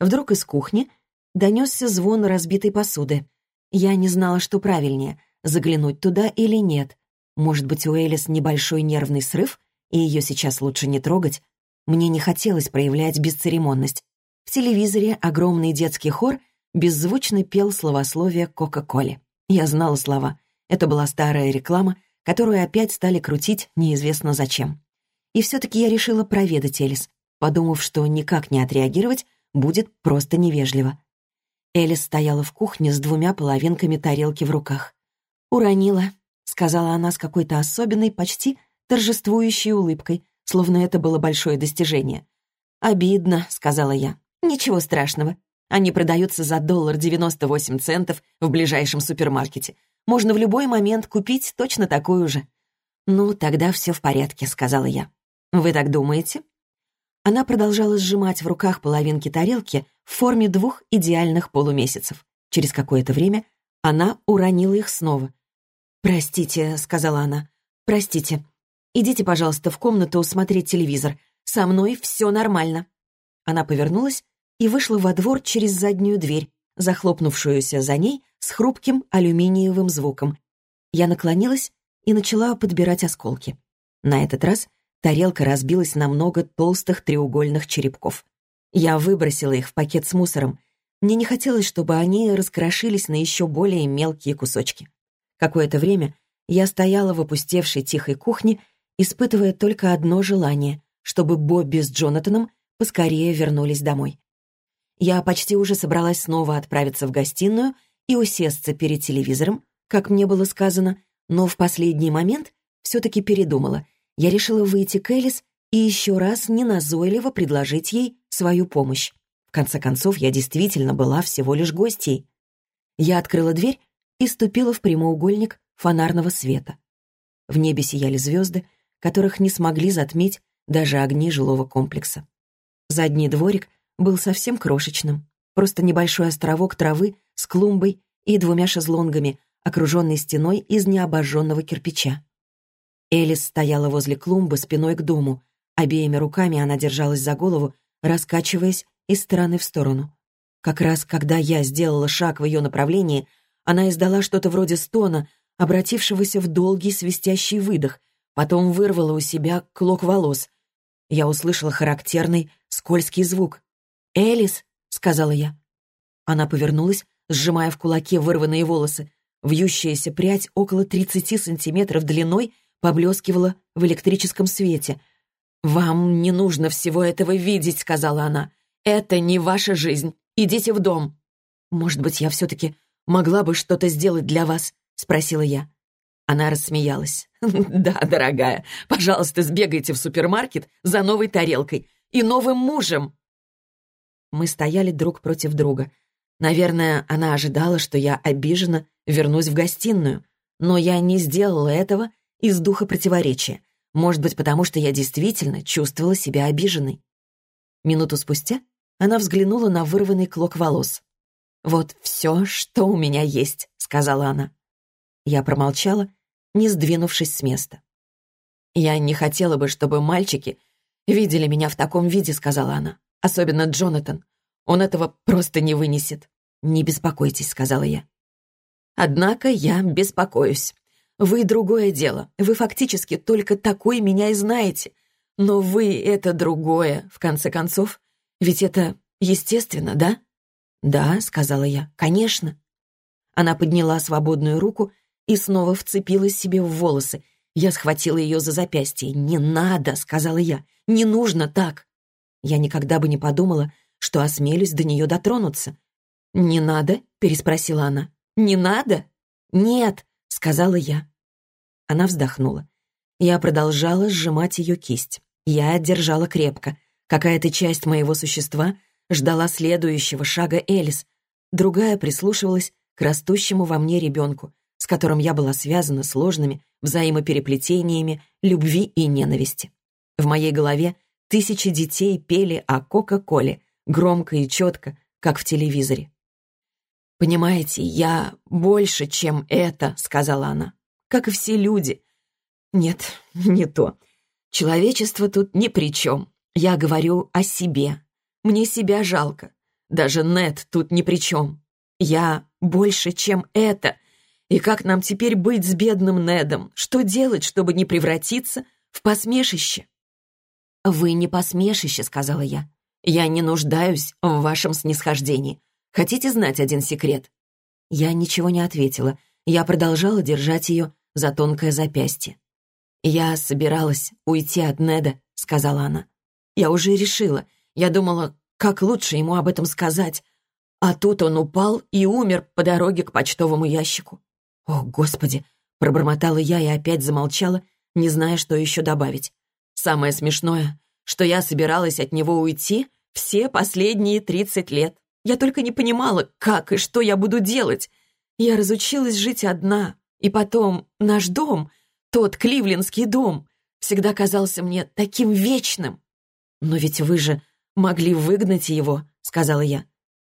Вдруг из кухни донесся звон разбитой посуды. Я не знала, что правильнее — заглянуть туда или нет. Может быть, у Элис небольшой нервный срыв, и ее сейчас лучше не трогать, мне не хотелось проявлять бесцеремонность. В телевизоре огромный детский хор беззвучно пел словословие Кока-Коле. Я знала слова. Это была старая реклама, которую опять стали крутить неизвестно зачем. И все-таки я решила проведать Элис, подумав, что никак не отреагировать будет просто невежливо. Элис стояла в кухне с двумя половинками тарелки в руках. «Уронила», — сказала она с какой-то особенной, почти торжествующей улыбкой, словно это было большое достижение. «Обидно», — сказала я. «Ничего страшного. Они продаются за доллар девяносто восемь центов в ближайшем супермаркете. Можно в любой момент купить точно такую же». «Ну, тогда все в порядке», — сказала я. «Вы так думаете?» Она продолжала сжимать в руках половинки тарелки в форме двух идеальных полумесяцев. Через какое-то время она уронила их снова. «Простите», — сказала она, — «простите. «Идите, пожалуйста, в комнату смотреть телевизор. Со мной все нормально». Она повернулась и вышла во двор через заднюю дверь, захлопнувшуюся за ней с хрупким алюминиевым звуком. Я наклонилась и начала подбирать осколки. На этот раз тарелка разбилась на много толстых треугольных черепков. Я выбросила их в пакет с мусором. Мне не хотелось, чтобы они раскрошились на еще более мелкие кусочки. Какое-то время я стояла в опустевшей тихой кухне, испытывая только одно желание, чтобы Бобби с Джонатаном поскорее вернулись домой. Я почти уже собралась снова отправиться в гостиную и усесться перед телевизором, как мне было сказано, но в последний момент все-таки передумала. Я решила выйти к Элис и еще раз неназойливо предложить ей свою помощь. В конце концов, я действительно была всего лишь гостьей. Я открыла дверь и ступила в прямоугольник фонарного света. В небе сияли звезды, которых не смогли затмить даже огни жилого комплекса. Задний дворик был совсем крошечным, просто небольшой островок травы с клумбой и двумя шезлонгами, окруженный стеной из необожженного кирпича. Элис стояла возле клумбы спиной к дому. Обеими руками она держалась за голову, раскачиваясь из стороны в сторону. Как раз когда я сделала шаг в ее направлении, она издала что-то вроде стона, обратившегося в долгий свистящий выдох, потом вырвала у себя клок волос. Я услышала характерный скользкий звук. «Элис», — сказала я. Она повернулась, сжимая в кулаке вырванные волосы. Вьющаяся прядь около 30 сантиметров длиной поблескивала в электрическом свете. «Вам не нужно всего этого видеть», — сказала она. «Это не ваша жизнь. Идите в дом». «Может быть, я все-таки могла бы что-то сделать для вас?» — спросила я. Она рассмеялась. «Да, дорогая, пожалуйста, сбегайте в супермаркет за новой тарелкой и новым мужем». Мы стояли друг против друга. Наверное, она ожидала, что я обижена вернусь в гостиную, но я не сделала этого из духа противоречия. Может быть, потому что я действительно чувствовала себя обиженной. Минуту спустя она взглянула на вырванный клок волос. «Вот все, что у меня есть», — сказала она. Я промолчала, не сдвинувшись с места. «Я не хотела бы, чтобы мальчики видели меня в таком виде», — сказала она. «Особенно Джонатан. Он этого просто не вынесет». «Не беспокойтесь», — сказала я. «Однако я беспокоюсь. Вы другое дело. Вы фактически только такой меня и знаете. Но вы — это другое, в конце концов. Ведь это естественно, да?» «Да», — сказала я, — «конечно». Она подняла свободную руку и снова вцепилась себе в волосы. Я схватила ее за запястье. «Не надо», — сказала я, — «не нужно так». Я никогда бы не подумала, что осмелюсь до нее дотронуться. «Не надо?» — переспросила она. «Не надо?» «Нет», — сказала я. Она вздохнула. Я продолжала сжимать ее кисть. Я держала крепко. Какая-то часть моего существа ждала следующего шага Элис. Другая прислушивалась к растущему во мне ребенку, с которым я была связана сложными взаимопереплетениями любви и ненависти. В моей голове тысячи детей пели о Кока-Коле, громко и четко, как в телевизоре. «Понимаете, я больше, чем это», — сказала она. «Как и все люди». «Нет, не то. Человечество тут ни при чем. Я говорю о себе. Мне себя жалко. Даже Нет тут ни при чем. Я больше, чем это. И как нам теперь быть с бедным Недом? Что делать, чтобы не превратиться в посмешище?» «Вы не посмешище», — сказала я. «Я не нуждаюсь в вашем снисхождении. Хотите знать один секрет?» Я ничего не ответила. Я продолжала держать ее за тонкое запястье. «Я собиралась уйти от Неда», — сказала она. «Я уже решила. Я думала, как лучше ему об этом сказать. А тут он упал и умер по дороге к почтовому ящику». «О, Господи!» — пробормотала я и опять замолчала, не зная, что еще добавить. «Самое смешное, что я собиралась от него уйти все последние тридцать лет. Я только не понимала, как и что я буду делать. Я разучилась жить одна. И потом наш дом, тот кливлендский дом, всегда казался мне таким вечным. «Но ведь вы же могли выгнать его», — сказала я.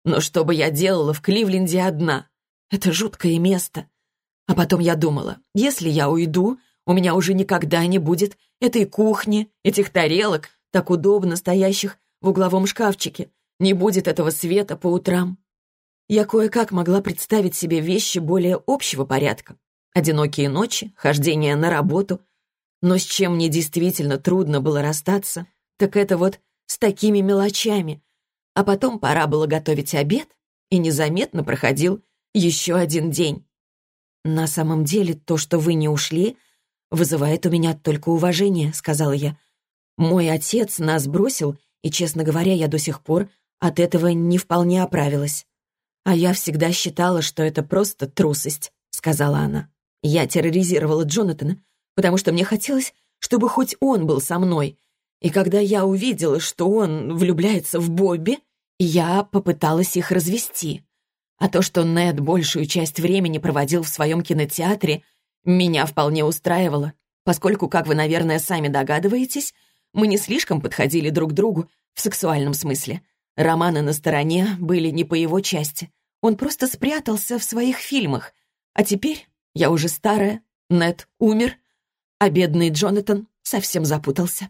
«Но что бы я делала в Кливленде одна? Это жуткое место». А потом я думала, если я уйду, у меня уже никогда не будет этой кухни, этих тарелок, так удобно стоящих в угловом шкафчике, не будет этого света по утрам. Я кое-как могла представить себе вещи более общего порядка. Одинокие ночи, хождение на работу. Но с чем мне действительно трудно было расстаться, так это вот с такими мелочами. А потом пора было готовить обед, и незаметно проходил еще один день. «На самом деле, то, что вы не ушли, вызывает у меня только уважение», — сказала я. «Мой отец нас бросил, и, честно говоря, я до сих пор от этого не вполне оправилась. А я всегда считала, что это просто трусость», — сказала она. «Я терроризировала Джонатана, потому что мне хотелось, чтобы хоть он был со мной. И когда я увидела, что он влюбляется в Бобби, я попыталась их развести. А то, что Нед большую часть времени проводил в своем кинотеатре, меня вполне устраивало, поскольку, как вы, наверное, сами догадываетесь, мы не слишком подходили друг другу в сексуальном смысле. Романы на стороне были не по его части. Он просто спрятался в своих фильмах. А теперь я уже старая, Нед умер, а бедный Джонатан совсем запутался.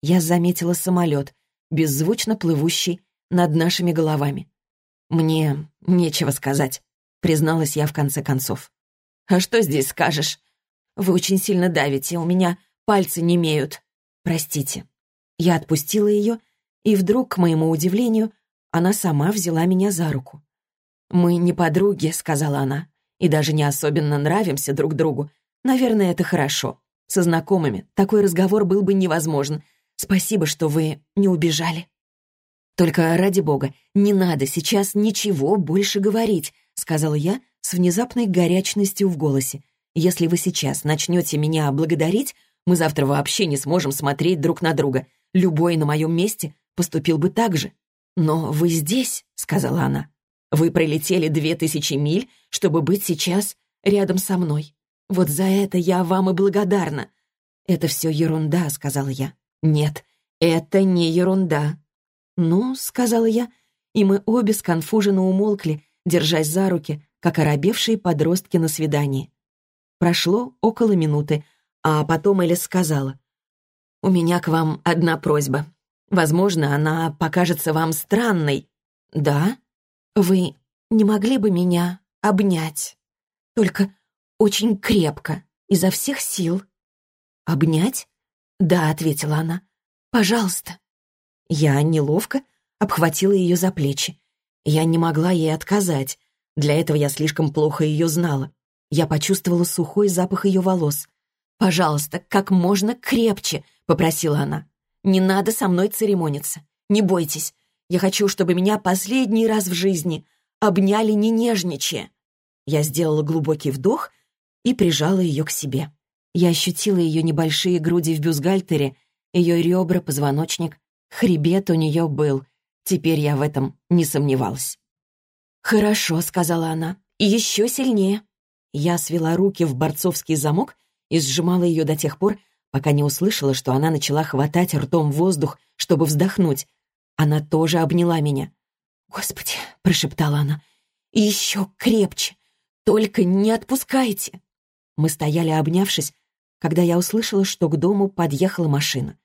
Я заметила самолет, беззвучно плывущий над нашими головами. «Мне нечего сказать», — призналась я в конце концов. «А что здесь скажешь? Вы очень сильно давите, у меня пальцы не имеют. Простите». Я отпустила ее, и вдруг, к моему удивлению, она сама взяла меня за руку. «Мы не подруги», — сказала она, «и даже не особенно нравимся друг другу. Наверное, это хорошо. Со знакомыми такой разговор был бы невозможен. Спасибо, что вы не убежали». «Только ради бога, не надо сейчас ничего больше говорить», — сказала я с внезапной горячностью в голосе. «Если вы сейчас начнете меня благодарить, мы завтра вообще не сможем смотреть друг на друга. Любой на моем месте поступил бы так же. Но вы здесь», — сказала она. «Вы пролетели две тысячи миль, чтобы быть сейчас рядом со мной. Вот за это я вам и благодарна». «Это все ерунда», — сказала я. «Нет, это не ерунда», «Ну», — сказала я, и мы обе сконфуженно умолкли, держась за руки, как оробевшие подростки на свидании. Прошло около минуты, а потом Элис сказала, «У меня к вам одна просьба. Возможно, она покажется вам странной. Да? Вы не могли бы меня обнять? Только очень крепко, изо всех сил». «Обнять?» «Да», — ответила она. «Пожалуйста». Я неловко обхватила ее за плечи. Я не могла ей отказать. Для этого я слишком плохо ее знала. Я почувствовала сухой запах ее волос. «Пожалуйста, как можно крепче», — попросила она. «Не надо со мной церемониться. Не бойтесь. Я хочу, чтобы меня последний раз в жизни обняли не нежничая». Я сделала глубокий вдох и прижала ее к себе. Я ощутила ее небольшие груди в бюстгальтере, ее ребра, позвоночник. Хребет у нее был. Теперь я в этом не сомневалась. «Хорошо», — сказала она, — «еще сильнее». Я свела руки в борцовский замок и сжимала ее до тех пор, пока не услышала, что она начала хватать ртом воздух, чтобы вздохнуть. Она тоже обняла меня. «Господи», — прошептала она, — «еще крепче! Только не отпускайте!» Мы стояли, обнявшись, когда я услышала, что к дому подъехала машина.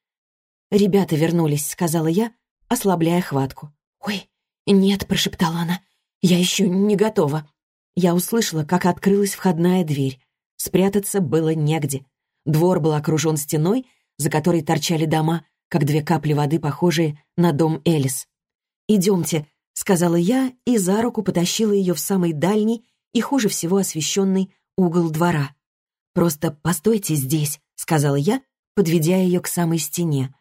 «Ребята вернулись», — сказала я, ослабляя хватку. «Ой, нет», — прошептала она, — «я еще не готова». Я услышала, как открылась входная дверь. Спрятаться было негде. Двор был окружен стеной, за которой торчали дома, как две капли воды, похожие на дом Элис. «Идемте», — сказала я и за руку потащила ее в самый дальний и хуже всего освещенный угол двора. «Просто постойте здесь», — сказала я, подведя ее к самой стене.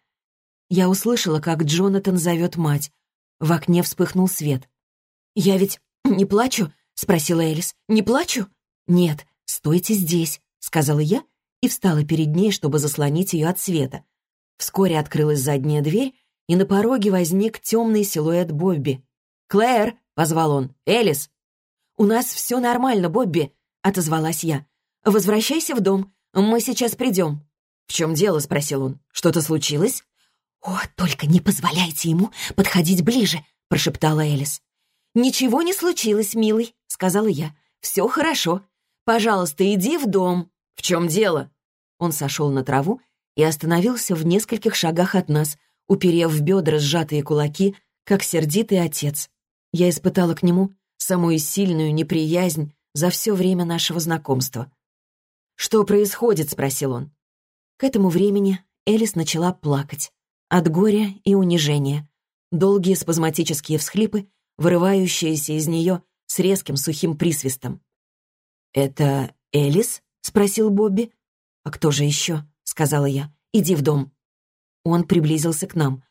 Я услышала, как Джонатан зовет мать. В окне вспыхнул свет. «Я ведь <clears throat> не плачу?» — спросила Элис. «Не плачу?» «Нет, стойте здесь», — сказала я и встала перед ней, чтобы заслонить ее от света. Вскоре открылась задняя дверь, и на пороге возник темный силуэт Бобби. «Клэр!» — позвал он. «Элис!» «У нас все нормально, Бобби!» — отозвалась я. «Возвращайся в дом. Мы сейчас придем». «В чем дело?» — спросил он. «Что-то случилось?» «О, только не позволяйте ему подходить ближе», — прошептала Элис. «Ничего не случилось, милый», — сказала я. «Все хорошо. Пожалуйста, иди в дом». «В чем дело?» Он сошел на траву и остановился в нескольких шагах от нас, уперев в бедра сжатые кулаки, как сердитый отец. Я испытала к нему самую сильную неприязнь за все время нашего знакомства. «Что происходит?» — спросил он. К этому времени Элис начала плакать. От горя и унижения. Долгие спазматические всхлипы, вырывающиеся из нее с резким сухим присвистом. «Это Элис?» — спросил Бобби. «А кто же еще?» — сказала я. «Иди в дом». Он приблизился к нам.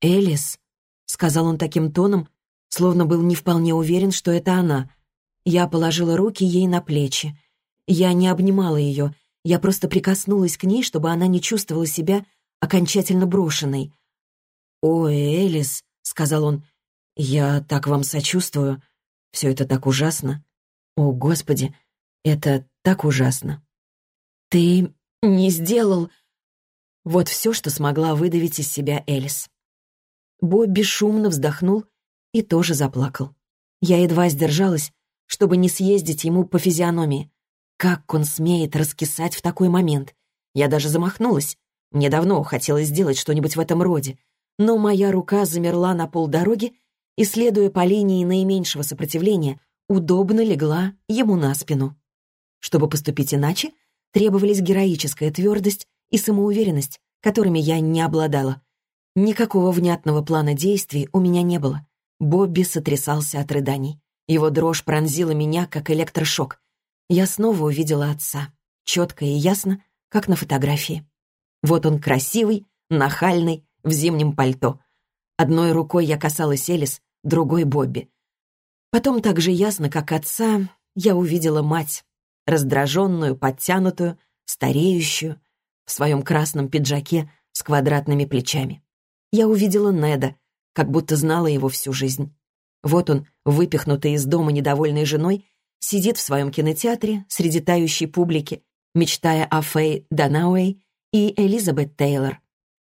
«Элис», — сказал он таким тоном, словно был не вполне уверен, что это она. Я положила руки ей на плечи. Я не обнимала ее, я просто прикоснулась к ней, чтобы она не чувствовала себя окончательно брошенной. «О, Элис», — сказал он, — «я так вам сочувствую. Все это так ужасно. О, Господи, это так ужасно». «Ты не сделал...» Вот все, что смогла выдавить из себя Элис. Бобби шумно вздохнул и тоже заплакал. Я едва сдержалась, чтобы не съездить ему по физиономии. Как он смеет раскисать в такой момент? Я даже замахнулась. Мне давно хотелось сделать что-нибудь в этом роде. Но моя рука замерла на полдороги и, следуя по линии наименьшего сопротивления, удобно легла ему на спину. Чтобы поступить иначе, требовались героическая твердость и самоуверенность, которыми я не обладала. Никакого внятного плана действий у меня не было. Бобби сотрясался от рыданий. Его дрожь пронзила меня, как электрошок. Я снова увидела отца. Четко и ясно, как на фотографии. Вот он красивый, нахальный, в зимнем пальто. Одной рукой я касалась Элис, другой — Бобби. Потом так же ясно, как отца, я увидела мать, раздраженную, подтянутую, стареющую, в своем красном пиджаке с квадратными плечами. Я увидела Неда, как будто знала его всю жизнь. Вот он, выпихнутый из дома недовольной женой, сидит в своем кинотеатре среди тающей публики, мечтая о Фэй Данауэй и Элизабет Тейлор.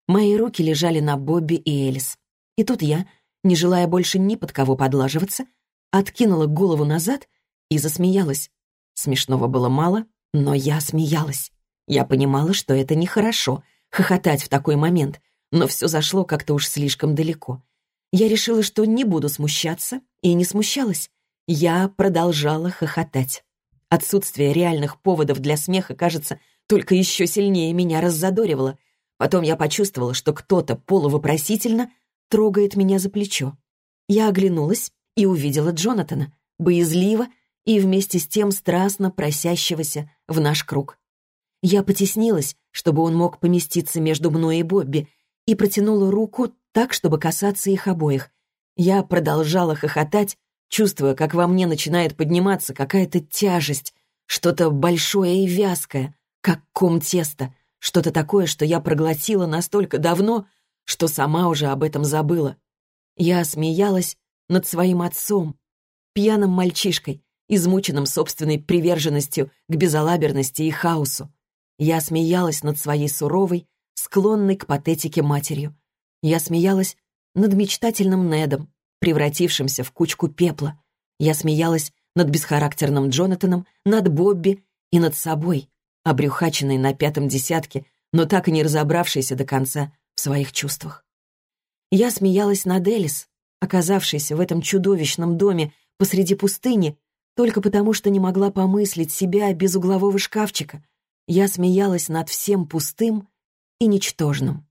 Мои руки лежали на Бобби и Элис. И тут я, не желая больше ни под кого подлаживаться, откинула голову назад и засмеялась. Смешного было мало, но я смеялась. Я понимала, что это нехорошо — хохотать в такой момент, но все зашло как-то уж слишком далеко. Я решила, что не буду смущаться, и не смущалась. Я продолжала хохотать. Отсутствие реальных поводов для смеха, кажется, только еще сильнее меня раззадоривало. Потом я почувствовала, что кто-то полувопросительно трогает меня за плечо. Я оглянулась и увидела Джонатана, боязливо и вместе с тем страстно просящегося в наш круг. Я потеснилась, чтобы он мог поместиться между мной и Бобби, и протянула руку так, чтобы касаться их обоих. Я продолжала хохотать, чувствуя, как во мне начинает подниматься какая-то тяжесть, что-то большое и вязкое, как ком теста, что-то такое, что я проглотила настолько давно, что сама уже об этом забыла. Я смеялась над своим отцом, пьяным мальчишкой, измученным собственной приверженностью к безалаберности и хаосу. Я смеялась над своей суровой, склонной к патетике матерью. Я смеялась над мечтательным Недом, превратившимся в кучку пепла. Я смеялась над бесхарактерным Джонатаном, над Бобби и над собой, обрюхаченной на пятом десятке, но так и не разобравшейся до конца в своих чувствах. Я смеялась над Элис, оказавшейся в этом чудовищном доме посреди пустыни, только потому что не могла помыслить себя без углового шкафчика. Я смеялась над всем пустым и ничтожным.